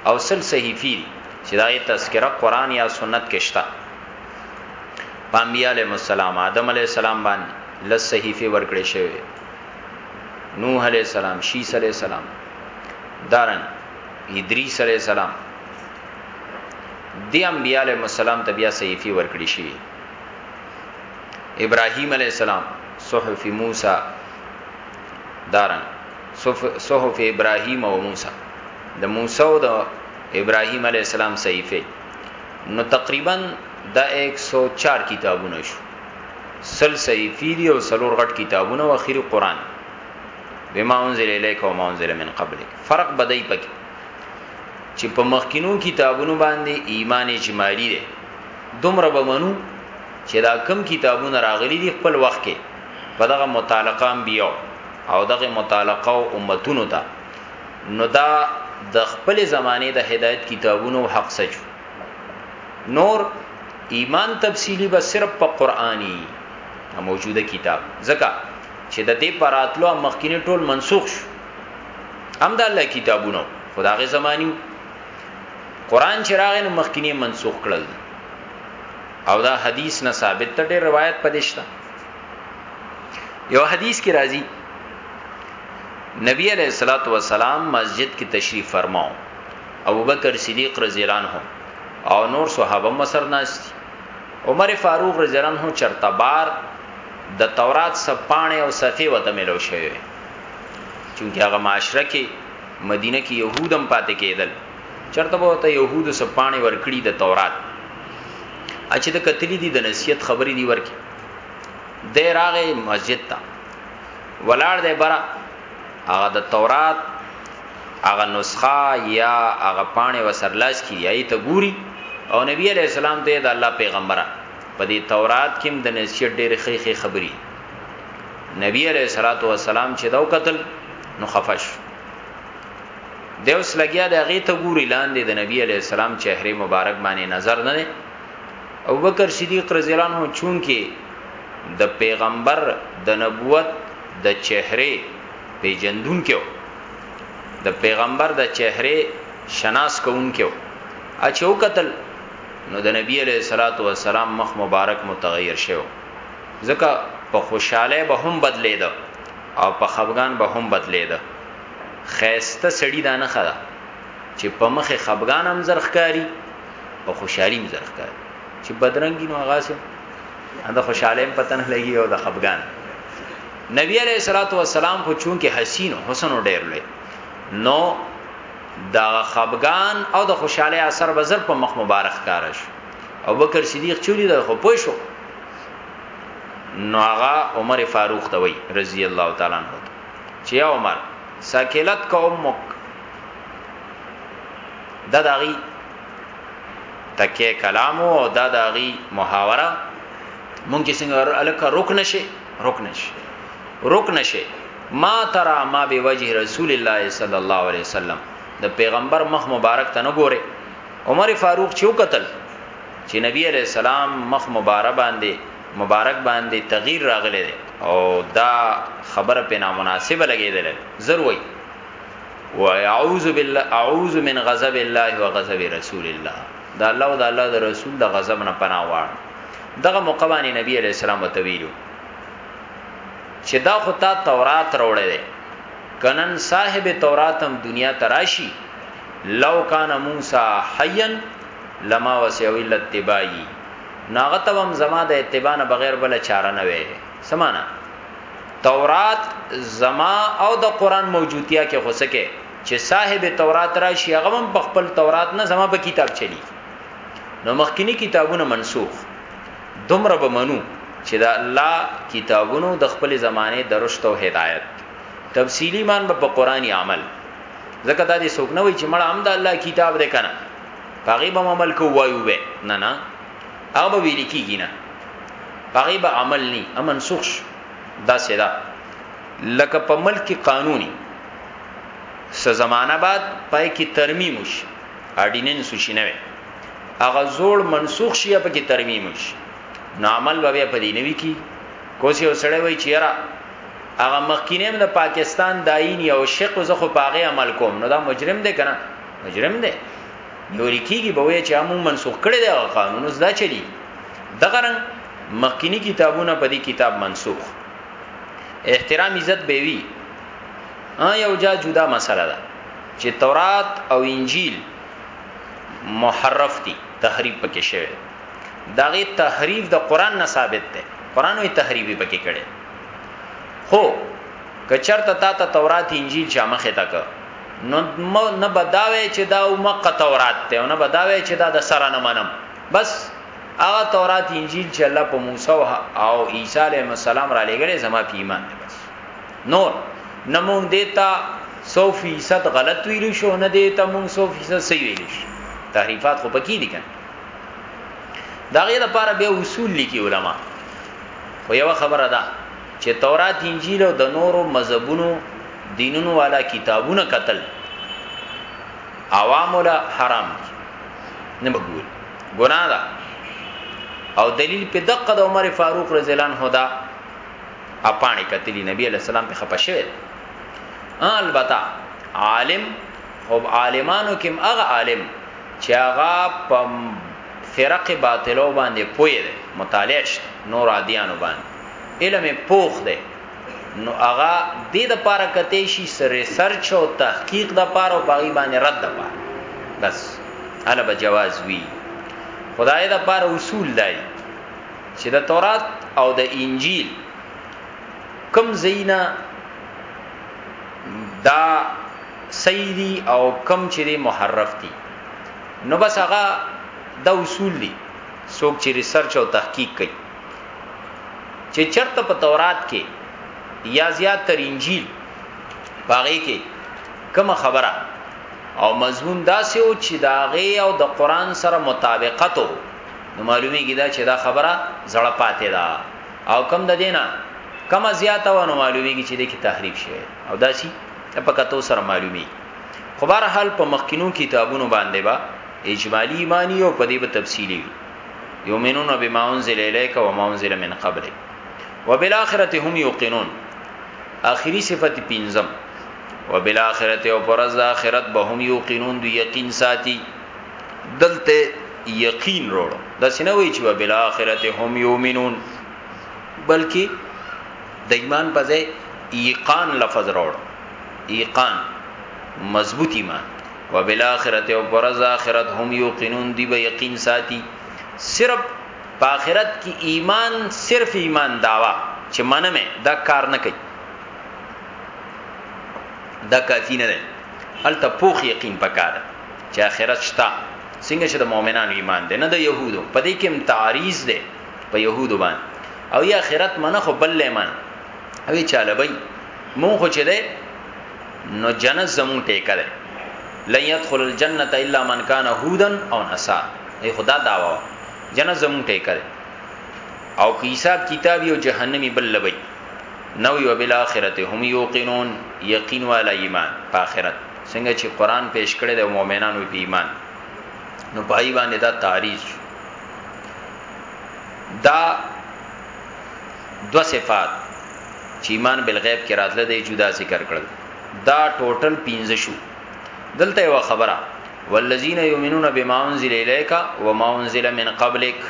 Speaker 1: او سل صحیفي دي چې دا یې تذکرہ قران یا سنت کې شته پامبیا علیہ السلام آدم علیہ السلام باندې لس صحیفه ورکړې شوی نوح علیہ السلام شیس علیہ السلام دارن ادریس علی السلام دی انبیاء علیہ السلام ته بیا صحیفه ورکړی شي ابراهیم علیہ السلام صحف موسی دارن صحف ابراهیم او موسی د موسی او د ابراهیم علیہ السلام صحیفه نو تقریبا دا 104 کتابونه شو سل صحیفی دی او سلور غټ کتابونه او اخیری قران بما انزل الیک و ما انزل من قبلک فرق بدای پکې چې په مخکینو کتابونو باندې ایمان اجمالی دی دومره به منو چې دا کم کتابونه راغلي دي خپل وخت کې په دغه متعلقه انبیو او دغه متعلقه او امتونو ته نو دا د خپل زمانه د هدایت کتابونو حق سچو نور ایمان تفصیلی به صرف په قرآنی موجوده کتاب ځکه چې د دې پر راتلو مخکینی ټول منسوخ شو هم د الله کتابونو خدای زمانیو قران چې راغی نو مخکینی منسوخ کړل او دا حدیث نه ثابت ته ډېر روایت پدېشته یو حدیث کې راځي نبی علیہ الصلوۃ والسلام مسجد کې تشریف فرماو ابو بکر صدیق رضی الله عنه او نور صحابه مسر ناشتي عمر فاروق رضی الله عنه چرته بار د تورات سب پاڼې او صفحې وته ملو شوی وي چونکه هغه معاشره کې مدینه کې يهودم پاتې کېدل چرته به ته يهود سب پاڼې ورکړي د تورات اچې د کتلی دي د نصیحت خبرې دي ورکي د راغې مسجد ته ولاړ دی برا هغه د تورات هغه نسخه یا هغه پانه وسرلاس کی یی ته ګوري او نبی علی السلام ته د الله پیغمبره په دې تورات کې د نصیحت ډېرې ښې ښې خبرې نبی علیہ الصلوۃ والسلام چې دا قتل نو خفش د اوس لګیا د هغه ته ګوري لاندې د نبی علیہ السلام چهره مبارک باندې نظر نه او بکر صدیق رضی الله عنه چون کې د پیغمبر د نبوت د چهره پیجندون کېو د پیغمبر د چهره شناس کون کېو اچو قتل نو د نبی علیہ الصلات والسلام مخ مبارک متغیر شو ځکه په خوشاله به هم بدلید او په خفغان به هم بدلید خیسته سړی دا نه خره چې په مخ خفغان هم زرخکاری او خوشحالی هم زرخکاری چې بدرنګی نو هغه سه اند خوشاله هم پتن لګي او د خفغان نبی علیہ الصلات والسلام خو چون کې حسین حسن ډیر لوی نو دا خفګان او د خوشاله اثر بزر په مخ مبارک کار شو او بکر صدیق چوری دا خو پوه شو نو هغه عمر فاروق ته وی رضی الله تعالی عنہ چې عمر ساکلت کا امک دا داغي تکه کلام او دا داغي محاوره مونږ څنګه الکه رک نشي رک نشي رک نشي ما ترا ما به وجه رسول الله صلی الله علیه وسلم د پیغمبر مخ مبارک ته نه ګوره عمر فاروق چې وکتل چې نبی علیہ السلام مخ مبارک باندې مبارک باندې تغییر راغلی دی او دا خبره په نامناسبه لګیدل ضروري و اعوذ بالله اعوذ من غضب الله وغضب رسول الله دا الله او دا الله د رسول د غضب نه پناه واړ دغه مقبانی نبی علیہ السلام وتویلو چه دا خو تا تورات راوړی دی که نن صاحب تورات هم دنیا ته راشی لو کان موسی حیا لما وسعه الا اتباعی ناغه ته هم زما د اتباع نه بغیر بل چاره نه وی سمانا تورات زما او د قران موجودتیا کې خوسکه چې صاحب تورات راشي هغه هم په خپل تورات نه زما په کتاب چلی نو مخکینی کتابونه منسوخ دومره به منو چې د الله کتابونو د خپل زمانه درشت او هدایت تفصیلی مان په قرآنی عمل ځکه دا دې څوک نه وي چې مړه هم د الله کتاب دې کنه هغه به عمل کو وایو به نه نه هغه به ویل کیږي نه هغه به عمل نه امن سوخ دا سدا لکه په ملک کې قانوني س زمانہ بعد پای کې ترمیم وشي اډیننس وشي نه هغه زوړ منسوخ شي په کې ترمیم شي نو عمل به بیا پدې نوي کی کوسی وسړی وای چیرې هغه مخکینم د پاکستان داین یو شق زه خو پاغه عمل کوم نو دا مجرم دی کنه مجرم دی نو لیکيږي به وای چې عموما منسوخ کړي دی قانون زدا چلی دغه رنګ مخکینی کتابونه په دې کتاب منسوخ احترام عزت به وی ا یو جا جدا مسله ده چې تورات او انجیل محرف دي تحریف پکې شوی داغه تحریف د قران نه ثابت ده قران وی تحریفي پکې کړي هو کچرته تا ته تورات انجیل شامخه تک نو نه بداوي چې دا مکه تورات ته او نه بداوي چې دا د سره نه منم بس هغه تورات انجیل چې الله په موسی او عیسی علیه السلام را لګړې زما په ایمان دی بس نور نه مونږ دیتا 100% غلط ویلو شو نه دیتا مونږ 100% صحیح ویلو شو تحریفات خو پکې دي کنه دا غي لپاره به اصول لیکي علما خو یو خبره ده چې تورات انجیل او د نورو مذهبونو دینونو والا کتابونه قتل عوام ولا حرام نه مقبول ګناه ده او دلیل په دقه د عمر فاروق رضی الله عنه دا اپانی کتلی نبی علیہ السلام په خپه شوی البته عالم او عالمانو کې هغه عالم چې هغه په فرق باطلو باندې پوی دی مطالعه شته نور عادیانو باندې علم پوخ دی نو هغه د دې لپاره کته شي سره سرچ او تحقیق د لپاره او باغی باندې رد د لپاره بس الا بجواز وی خدای د لپاره اصول دی چې د تورات او د انجیل کم زینا دا سیدی او کم چې محرف دي نو بس هغه دا اصول دي څوک چې ریسرچ او تحقیق کوي چې چرته په تورات کې یا زیات تر انجیل باغې کې کوم خبره او مضمون داسې او چې داغه او د قران سره مطابقت وو نو معلومی کیدا چې دا خبره زړه پاتې ده او کم د دینه کم زیاته و نو معلومی کی چې د کی تحریف شوی او داسی په کتو سره معلومی خو بهر حال په مخکینو کتابونو باندې با اجمالی ایمانی او په دې به تفصیلی یومنون بما انزل الیک و ما انزل من قبلک وبالاخره هم یوقنون اخری صفت پینزم وبالاخره او پرز اخرت به هم یوقنون دی یقین ساتي دلته یقین وروړو دا سینه وی چې وبال اخرت هم یومنون بلکې د ایمان په ځای ایقان لفظ وروړو ایقان مضبوط ایمان وبال اخرت او پرز اخرت هم یوقنون دی به یقین ساتي صرف په اخرت کې ایمان صرف ایمان داوا چې منمه دا کار نه کوي دا کافی نه ده الته پوخ یقین پکاره چې آخرت شته څنګه چې د مؤمنانو ایمان دی نه د يهودو په دې کې هم تعریض دی په يهودو باندې او یا آخرت منه خو بل لمن او چاله بی مون خو چې دی نو جنت زمون ټیکه ده لن يدخل الجنه الا من كان هودا او نصارا ای خدا داوا جنت زمون ټیکه ده او که حساب کتاب یو جهنمی بل لبی نو یو بالاخره هم یوقنون یقین والا ایمان په اخرت څنګه چې قران پیش کړی د مؤمنانو په ایمان نو پای باندې دا تعریض دا دو صفات چې ایمان بالغیب کې راتله دی جدا ذکر کړل دا ټوټل 15 شو دلته یو خبره والذین یؤمنون بما انزل الیک وما انزل من قبلک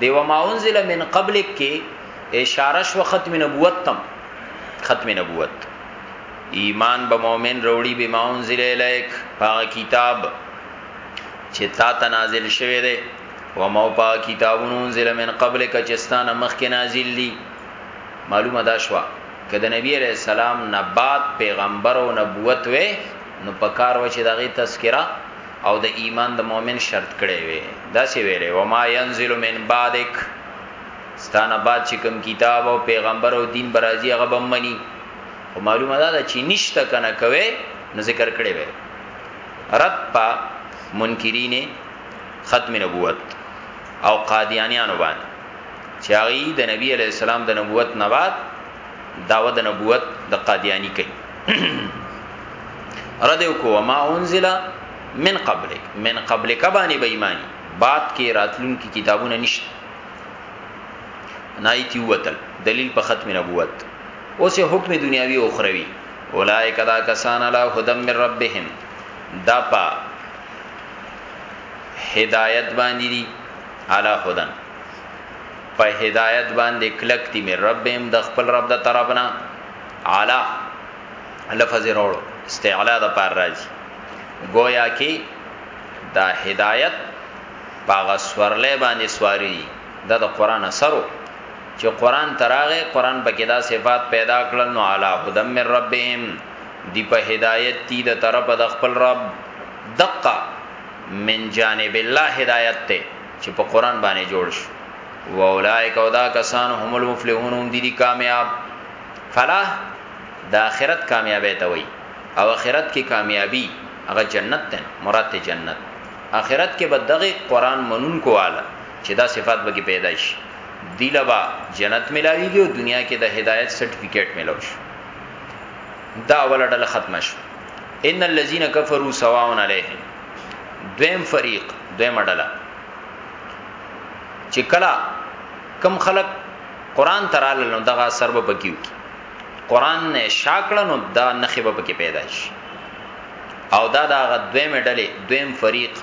Speaker 1: دی وما انزل من قبلک کې اشاره شو ختم نبوت تم ختم نبوت ایمان به مؤمن روړي به ما انزل الیک پاغه کتاب چې تا ته نازل شوی دی و مو پا کتابونو انزل من قبل کچستانه مخکې نازل دي معلومه دا شوا کده نبی علیہ السلام نه بعد پیغمبر او نبوت وې نو پکار و چې دغه تذکرہ او د ایمان د مؤمن شرط کړي وي دا سی ویلې و ما ينزل من بعدک ستانه بعد چې کوم کتاب او پیغمبر او دین برازي هغه بمنی خو معلومه ده چې نشته کنه کوي نو ذکر کړي وي رد په منکرین ختم نبوت او قادیانیانو باندې چې هغه د نبی علی السلام د نبوت نه بعد داوه د نبوت د قادیانی کوي رد کو ما انزل من قبلک من قبلک باندې بې ایمانی بعد کې راتلون کې کتابونه نشته نایتی وتل دلیل په ختم نبوت اوس یو حکم دنیاوی او اخروی اولائک دا کسان علی هدم من ربهم دا پا هدایت باندې دي علی هدن په هدایت باندې کلک دي من ربهم د خپل رب د طرفنا علی لفظ روړو استعلا د پار راځي گویا کې دا هدایت پاغه سورلې باندې سواری دا د قران اثرو چې قران تراغه قران پکې دا صفات پیدا کړل نو علا هدم من ربهم دی په هدایت تی د طرف د خپل رب دقه من جانب الله هدایت ته چې په قران باندې جوړ شو و اولائک او دا کسان هم المفلحون هم دي دي کامیاب فلاح د اخرت کامیابی ته وای او اخرت کې کامیابی هغه جنت ده مراد ته جنت اخرت کې به دغه قران منون کواله چې دا صفات به پیدا شي دیله با جنت ملاویږي او دنیا کې د هدایت سرټیفیکیټ ملو شي دا اول ډله ختم شو ان الذين كفروا سواء عليهم دویم فریق دویم ډله چې کلا کم خلق قران ترال نو دغه سرب بکیو کی قران نه شاکړه نو دا نخبه بکی پیدا شي او دا دا دویم ډله دویم فریق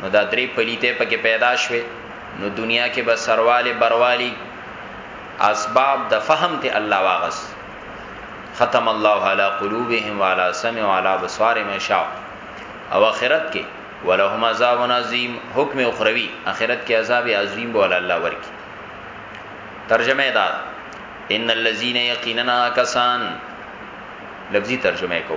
Speaker 1: نو دا درې پلیته پکې پیدا شوه نو دنیا کې به سرواله بروالی اسباب د فهم ته الله واغس ختم الله علی قلوبهم وعلى سمع وعلى بصارهم شاء او اخرت کې ولهم عذاب عظیم حکم اخروی اخرت کې عذاب عظیم بول الله ورکی ترجمه دا ان الذين يقيننا کسان لفظي ترجمه کو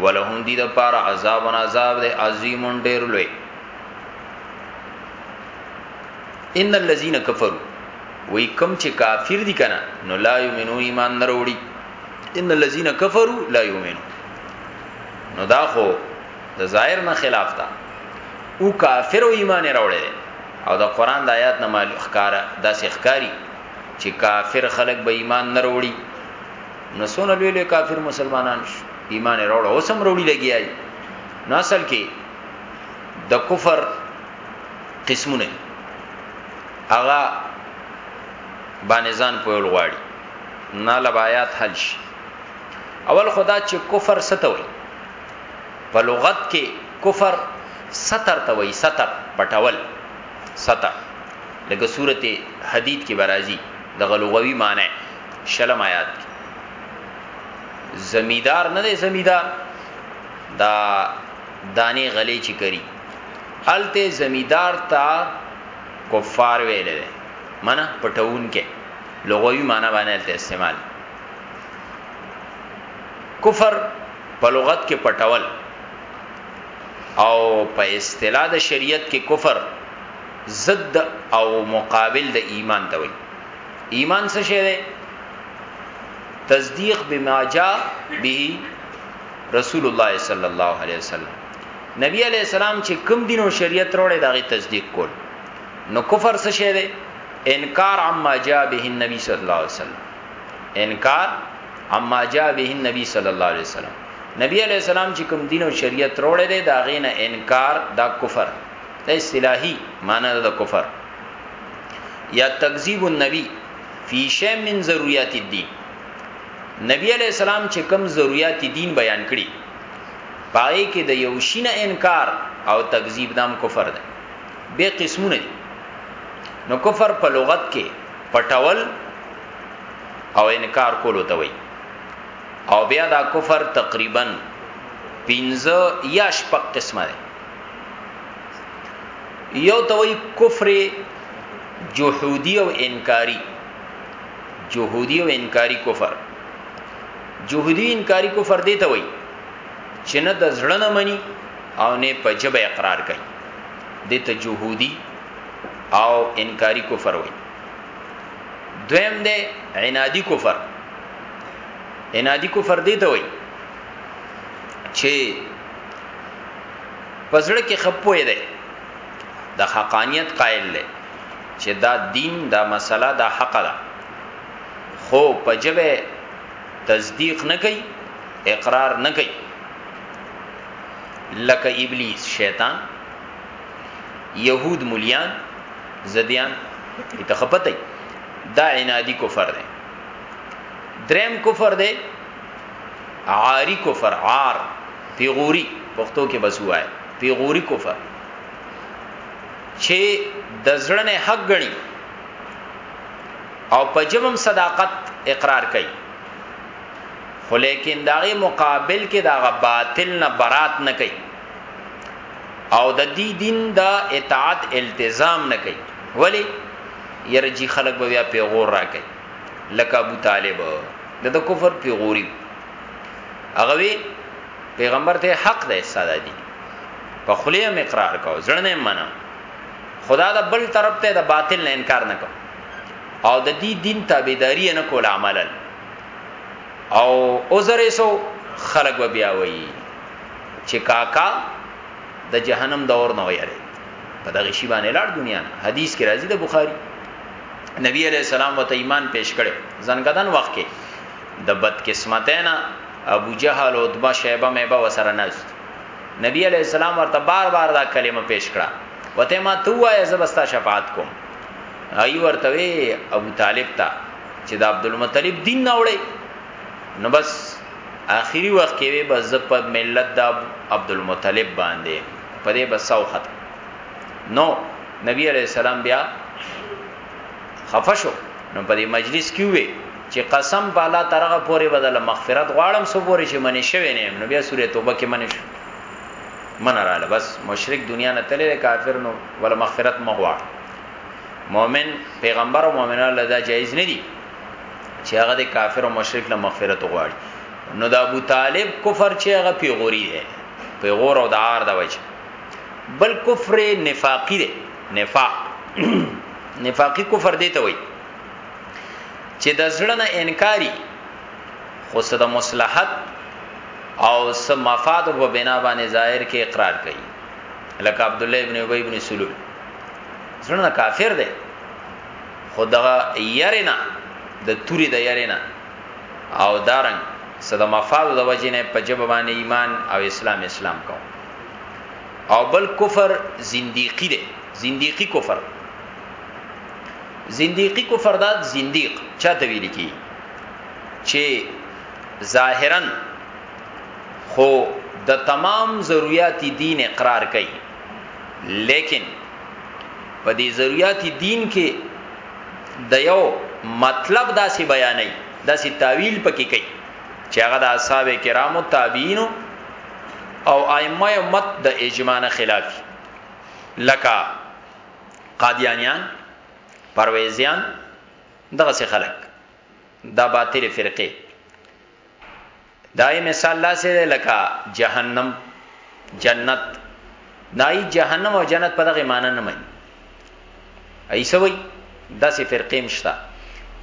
Speaker 1: ولهم دی د پار عذاب و عذاب دی عظیم ډیر لوی ان الذين كفروا وای کم چې کافر دي کنه نو لا یمنو ایمان نه وروړي ان الذين كفروا لا یمنو نو دا خو د ظاهر نه خلاف ده او کافر او ایمان راوړي او د قران د آیات نه مال ښکارا داسې ښکاری چې کافر خلک به ایمان نه وروړي نو سونه لوی لوی کافر مسلمانان شو ایمان راوړ او سم وروړي لګیای نو اصل کې د کفر قسمونه اغا باندې ځان پویل غواړي نه لبایات حل شي اول خدا چې کفر ستوي په لغت کې کفر ستر توي ستر پټول ستر لکه سورته حدید کې برازي د غلوغوي معنی شلم آیات کی زمیدار نه دی زمیدار دا دانی غلی چی کری الته زمیدار تا کفار ویل دی منا پټون کې لغوی معنی باندې الته استعمال کفر په لغت کې پټول او په اصطلاح د شریعت کې کفر ضد او مقابل د ایمان ته وایي ایمان څه شی دی تصدیق بما جاء به رسول الله صلی الله علیه وسلم نبی علیہ السلام چې کوم دین او شریعت وروړي داغه تصدیق کول نو کفر څه شی دی انکار عما جاء به النبي صلی الله علیه وسلم انکار عما جاء به النبي صلی الله علیه وسلم نبی علیہ السلام چې کوم دین او شریعت وروړي داغه نه انکار دا کفر دا اصطلاحي معنی دا کفر یا تکذیب النبی فی شی من ضرورت الدین نبی علیہ السلام چې کم ضرورت دین بیان کړي پای کې د یو شینه انکار او تکذیب دام کفر ده به قسمونه دي نو کفر په لغت کې پټول او انکار کولو ته وایي او بیا دا کفر تقریبا پنځه یا شپږ قسمه ده یو توي کفر جهودی او انکاری جهودی او انکاری کفر جهودی انکاری کفر دی ته وای چې نه د زړه نه مني او نه په جبه اقرار کوي د ته جهودی او انکاری کفر وای دویم دی عنادی کفر عنادی کفر دی ته وای چې پزړه کې خپوي دی د حقانیت قائل دی چې دا دین دا مسله دا حق ده خو په جبه تصدیق نه کوي اقرار نه کوي لکه ابلیس شیطان یهود مليان زديان ته خپته دا عنادي کفر دی دریم کفر دی عاری کفر عار پیغوری پښتو کې بس وای پیغوری کفر چې د زړه نه حق غني او په جبم صداقت اقرار کوي خو لیکن داغه مقابل کې داغه باطل نه برات نه کوي او د دې دین د اطاعت التزام نه کوي ولی يرجی خلق بیا پیغور را کوي لکه ابو طالب د د کفر پیغوری هغه وی پیغمبر ته حق ده ساده دي په خلی هم اقرار کو زړه نه منه خدا د بل طرف ته د باطل نه انکار نه کو او د دې دین تابعداري نه کول عملا او عذر سو خلق و بیا وی چې کاکا د جهنم دور نه ویری په دغه شی باندې لاړ دنیا نه حدیث کې راځي د بخاری نبی علیہ السلام وته ایمان پیش کړي زنګدن وخت کې د بد قسمتینا ابو جهل او دبا شیبه مې به وسره نشته نبی علیہ السلام ورته بار بار دا کلمه پیش کړه وته ما تو وای زبستا شفاعت کوم ای ورته وی ابو طالب ته چې د عبد المطلب دین نه وړي نو بس آخري وخت کې به ز په ملت د عبد المطلب باندې پدې بساو ختم نو نبی علیہ السلام بیا خفشو نو په دې مجلس کې وې چې قسم په الله ترغه پورې بدل مغفرت غواړم سو پورې چې منی شوی نه نو بیا سورې توبه کې منی شو من رااله بس مشرک دنیا نه تللی کافر نو ولا مغفرت مغواړ مؤمن پیغمبر او مؤمنانو لدا جایز نه دي چې هغه د کافر او مشرک له مغفرت غواړي نو د ابو طالب کفر چې هغه پیغوري دی پیغور او د عار د وجه بل کفر نفاقی دی نفاق نفاقی کفر دی ته وای چې د زړه نه انکاری خو صد مصلحت او سم مفاد په بنا باندې ظاهر کې اقرار کړي لکه عبد الله ابن ابي ابن سلول زړه کافر دی خدغه يرنا د توري د يرنا او دارنګ صد مفاد د وجې نه په جبه باندې ایمان او اسلام اسلام کوم او بل کفر زنديقي دی زنديقي کفر زنديقي کفر دا زنديق چاته ویل کی چې ظاهرا خو د تمام ضرورت دین اقرار کوي لیکن په دې ضرورت دین کې د یو مطلب داسې بیانې داسې تعویل پکې کوي چې هغه د اصحاب کرامو تابعینو او ائمه امت د اجماع نه خلاف لکه قادیانیان پرویزیان دغه سي خلک دا باطل فرقه دای مثال لا سره لکه جهنم جنت دای جهنم او جنت په دغه معنی نه مانی ایسوي داسې فرقې مشته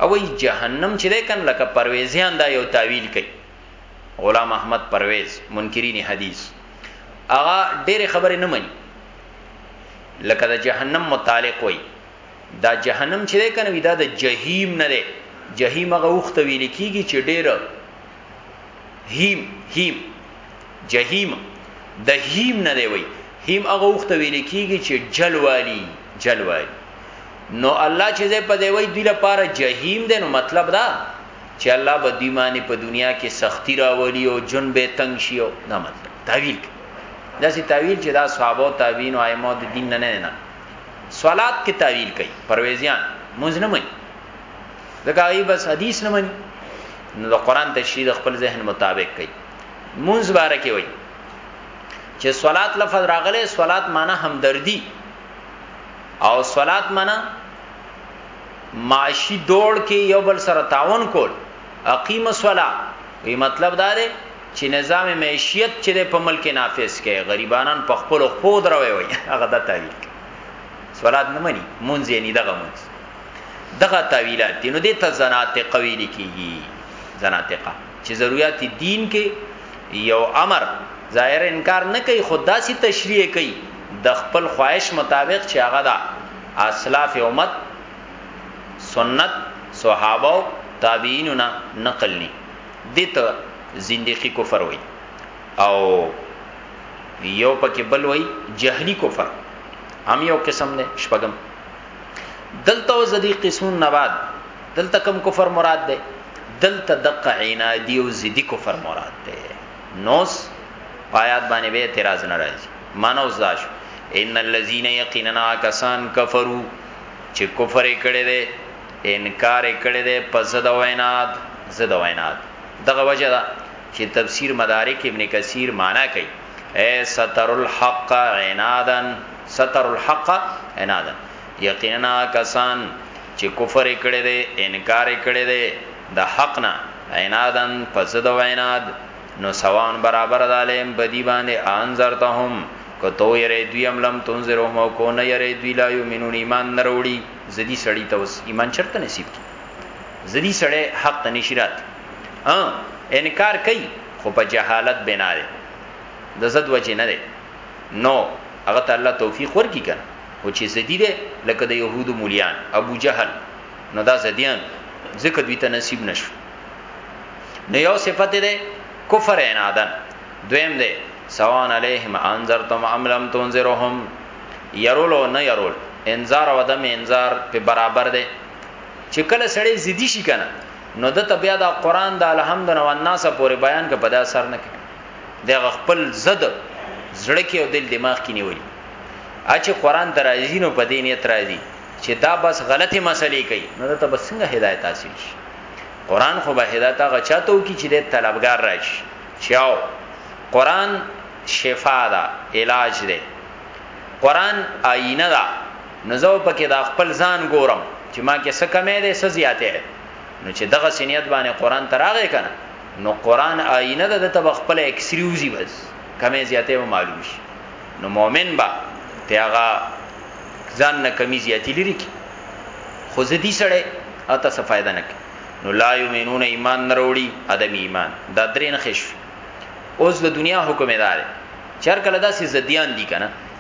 Speaker 1: او ای جهنم چې ده کن لکه پرويزيان دا یو تعویل کوي غلام احمد پرويز منکرین حدیث اغا ډېر خبره نه مني لکه د جهنم متعلق وي دا جهنم چې ده کن وی دا د جهنم نه ده جهنم هغه وخت ویل کیږي چې ډېر هیم هیم جهیم د هیم نه دی وای هیم هغه وخت ویل کیږي چې جلوالی جلوالی نو الله چې زه په دی وای دی لپاره جهیم دی نو مطلب دا چې الله به دی باندې په دنیا کې سختی راولي او جن به تنگ شي او دا مطلب تعویل دا سي تعویل چې دا صحابه او تابعین او ائمه د دین نه نه نه صلات کې تعویل کوي پرويزيان مونږ نه مې دغه ای بس حدیث نه مني نو د قران تشریح خپل ذهن مطابق کوي مونږ باره کې وایي چې صلات لفظ راغله صلات معنی همدردی او صلات معنی معاشي دوړ کې یو بل سره تعاون کول اقیم الصلا وی مطلب دا دی چې نظام معیشت چې په ملک نافذ کې غریبانان په خپل خود راوي وي هغه د تعبیر صلات نه مني مونږ یې نه دغه مونږ دغه تاویلات دي نو دې ته زناتقه ویل کیږي زناتقه چې ضرورت دین کې یو امر ظاهر انکار نه کوي خدا سي تشریح کوي د خپل خواهش مطابق چې هغه دا اسلاف امت سنت صحابه او تابعین نه نقل ني دته زنديقي کفر وي او یو پکې بل وي جهلی کفر هم یو قسم دی شپږم دلته اوس د دې قسمون نه بعد دلته کوم کفر مراد ده دلته دقه عنادي او زیدي کفر مراد ده نوس پایات باندې به اعتراض نه راځي مانو زاش ان الذين يقيننا کسان کفرو چې کفر کړي دي انکار کړي دي په زد او عناد زد او عناد دغه وجه ده چې تفسیر مدارک ابن کثیر معنا کوي اے ستر الحق عنادا ستر الحق عنادا یقینا کسان چې کفر کړي دي انکار کړي دي د حق نه عنادن پس د ویناد نو سوان برابر د علیم بدی باندې انذرتهم کتو یری دوی هم لم تنذرهم او کو نه یری دوی لا یمنون ایمان نروړي زدی سړی ته اوس ایمان چرته نصیب کی زدی سړی حق ته نشی رات ها انکار کوي خو په جهالت بنا ده د زد وجه نه ده نو هغه ته الله توفیق ورکی کنه او چې زدی ده لکه د يهودو مولیان ابو جهل نو دا زدیان ذکر دوی ته نصیب نشو نو یو صفت ده کفر عنادن دویم ده سوان علیهم انذرتم ام لم تنذرهم يرول او نه يرول انذار او عدم انذار په برابر ده چې کله سړی زیدی شي کنه نو د تبیا د قران د الحمد نو الناس پورې بیان کې پدا اثر نه کوي د خپل زد زړه کې او دل دماغ کې نیولي اچ قران درایزي نو په دې نیت راځي چې دا بس غلطه مسلې کوي نو ته بس څنګه هدایت حاصل شي قران خو به هدایت هغه چاته وکي چې د طلبګار راشي چاو قران شفا ده علاج ده قران آینه ده نو زه په کې دا خپل ځان ګورم چې ما کې څه کمې ده څه زیاتې ده نو چې دغه سنیت باندې قران تراغه کنه نو قران آینه ده ته خپل اکسریوزی بس کمې زیاتې به معلوم شي نو مؤمن با ته هغه ځان نه کمی زیاتی لري کی خو زدي سره اته څه فائدہ نه کوي نو لا یمنون ایمان نروړي ادم ایمان دا درې نه خش اوس د دنیا حکم ادارې چر کله داسې زديان دي کنه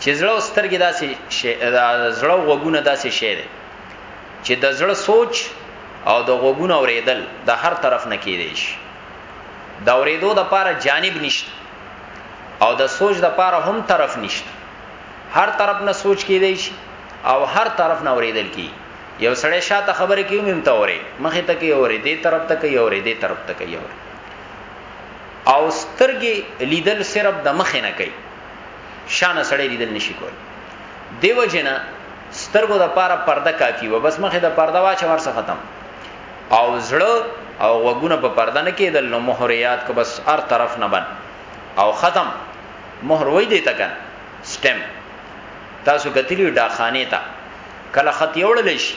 Speaker 1: چې زړه او سترګې داسې شی زړه او غوګونه داسې شی دی چې د زړه سوچ او د غوګونه اوریدل د هر طرف نه کېدی شي د اوریدو د پاره جانب نشته او د سوچ د پاره هم طرف نشته هر طرف نه سوچ کیدی شي او هر طرف نه اوریدل کی یو سړی شاته خبره کوي مم ته اوري مخه ته کوي اوري دې طرف ته کوي اوري دې طرف ته کوي اوري او سترګې لیدل صرف د مخې نه کوي شانه سړی لیدل نشي کوي دیو جنا سترګو د پاره پرده کافی و بس مخې د پرده واچ ورسه ختم او زړه او وګونه په پرده نه کېدل نو مهریات کو بس هر طرف نه بن او ختم مهر وای دی تکن سټم تاسو کتلی ډاخانه تا کله خط یوړل شي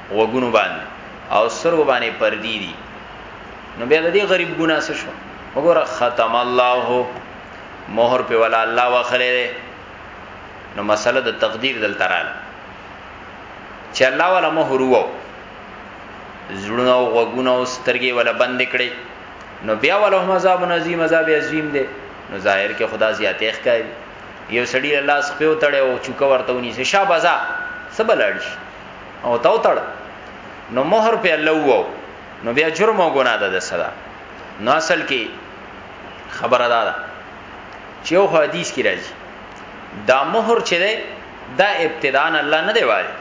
Speaker 1: غوګونو باندې او سترګو باندې پردي دي نو بیا د دې غریب ګنا څه شو وګوره ختم الله مہر په ولا الله واخره نو مسله د تقدیر دل ترال چې الله ولا مہر وو زړونه او غوګونه او سترګې ولا بند کړي نو بیا ولا هم عذاب عظیم عذاب عظیم دی نو ظاهر کې خدا زیاتې ښکاري یو سړی الله سپیو تړي او چوکا ورته ونی سه شابازا سبلړ شي او تو تړ نو مہر په الله وو نو بیا جرم او ګناه ده د صدا نو اصل کې خبره ده چې یو حدیث کې راځي دا مہر چې ده دا ابتداء الله نه دی وایي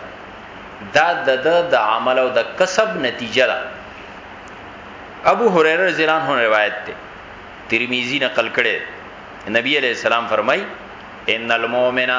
Speaker 1: دا د د عمل او د کسب نتیجه ده ابو هريره رضی الله عنه روایت ده ترمذی نقل کړي نبی علیہ السلام فرمای ان المؤمنه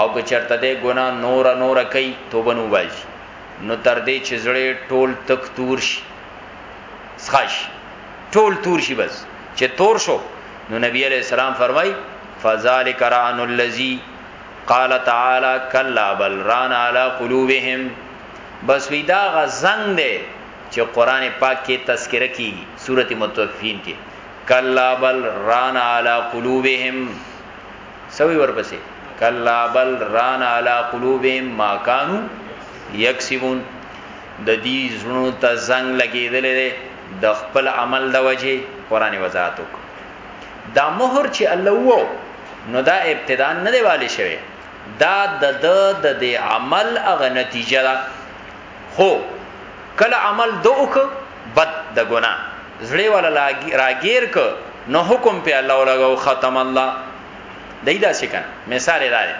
Speaker 1: او که چرته دی ګناه نوره نوره کوي توبه نه وباسي نو تر دې چې زړه ټول تک تور شي سخا شي ټول تور شي بس چې تور شو نو نبی علیہ السلام فرمای فذلک ران الذی قال تعالی کلا بل ران علی قلوبهم بس وی دا غزنګ دی چې قران پاک کې تذکرہ کیږي سورته متوفین کې کلا بل ران علی قلوبهم سوي ورپسې کلا بل ران علی قلوبهم ما کانو یکسبون د دې زړونو ته زنګ لګیدل دي د خپل عمل د وجه قران وضاحت وک دا مہر چې الله وو نو دا ابتدا نه دی والي شوی دا د د د عمل اغه نتیجه ده خو کله عمل د وک بد د ګنا زړه ولا راګیر ک نو حکم په الله ولګو ختم الله دایدا سکن مثال دی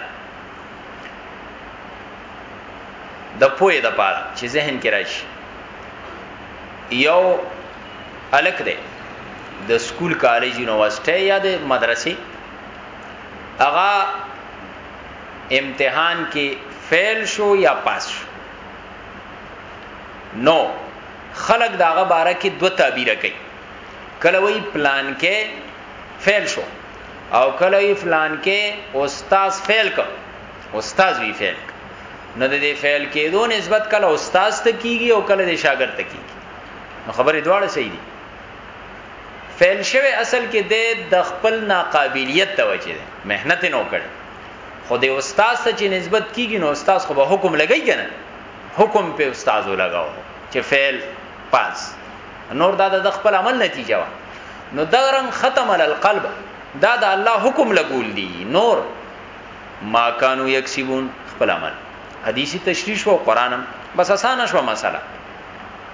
Speaker 1: د پوهې د پاره چې ذهن کې راشي یو الک دی د سکول کالج یونیورسيټي یا د مدرسې هغه امتحان کې فیل شو یا پاس شو نو خلق داغه باره کې دو تعبیر کوي کله وی پلان کې فیل شو او کله وی پلان کې استاد فیل کو استاد وی فیل نو د دې فیل کېدو نسبت کله استاد ته کیږي او کله د شاګرد ته کیږي نو خبره دواړه صحیح دي فعل شوی اصل کې دی د خپل ناقابلیت د وجې دی محنت نو کړي خو د استاد ته چې نسبت کیږي نو استاد خو به حکم لګی کنه حکم په استاد لګاو چې فعل پاس نور دا د خپل عمل نتیجه وا نو دا رنگ ختم علی القلب دا د الله حکم لګول دی نور ما کانو یکسبون خپل عمل حدیثی تشریح او قرانم بس اسانه شو مسله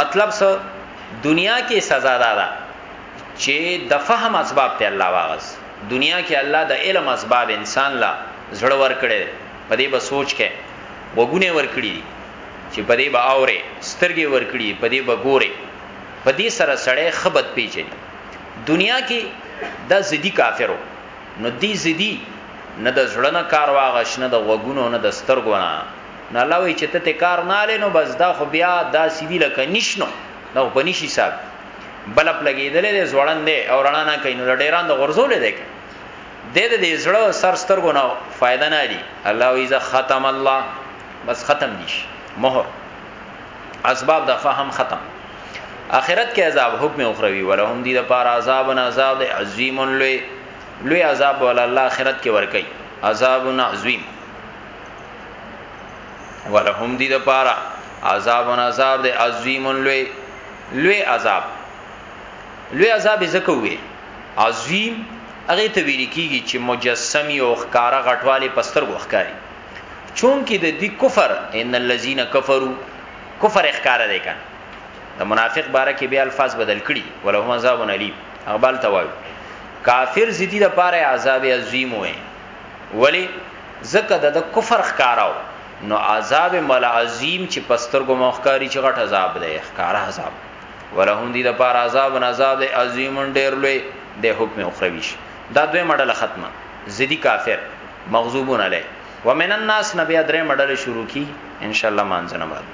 Speaker 1: مطلب څه دنیا کې سزا دادا چې د فهم اسباب ته الله واغس دنیا کې الله د علم اسباب انسان لا زړه ور کړي په دې به سوچ کې وګونه ور کړی دي چې په دې به اورې سترګې ور کړی په دې به ګوري په دې سره سړی خبت پیچي دنیا کې د زدي کافرو نو دې زدي نه د زړه نه کار واغښ نه د وګونو نه د سترګو نه نو الله وی چې ته ته کار نه لې نو بس دا خو بیا دا سیدی لکه نشنو دا په نشي صاحب بلپ لګیدلې دې زوړن دې او رڼا نه کین نو ډیران د غرزولې دې دې دې زړه سر سترګو نه فائدہ نه لري الله وی ز ختم الله بس ختم دي مہر اسباب د فهم ختم اخرت کې عذاب حکم اخروی ولهم دي د پار عذاب نه عذاب عظیم لوی لوی عذاب ول الله اخرت کې ورکي عذاب عظیم ولهم دی د پارا عذاب و عذاب د عظیم لوی لوی عذاب لوی عذاب زکه وی عظیم هغه ته ویل کیږي چې مجسمی او ښکارا غټواله پستر غوخکاری چون کې د دې کفر ان الذين كفروا کفر ښکارا دی کنه د منافق باره کې بیا الفاظ بدل کړي ولهم عذاب الیم اقبال توایو کافر زیدی د پاره عذاب عظیم وې ولی زکه د کفر ښکاراو نو عذاب مل عظیم چې پسترګو مخکاری چې غټ عذاب دی ښکارا عذاب ولهم دی د پار عذاب عذاب دی عظیم ډیر لوی د حکم اخروی شي دا دوی مډل ختمه زدی کافر مغضوبون علی ومن الناس نبی درې مډل شروع کی ان شاء الله مانځنه بعد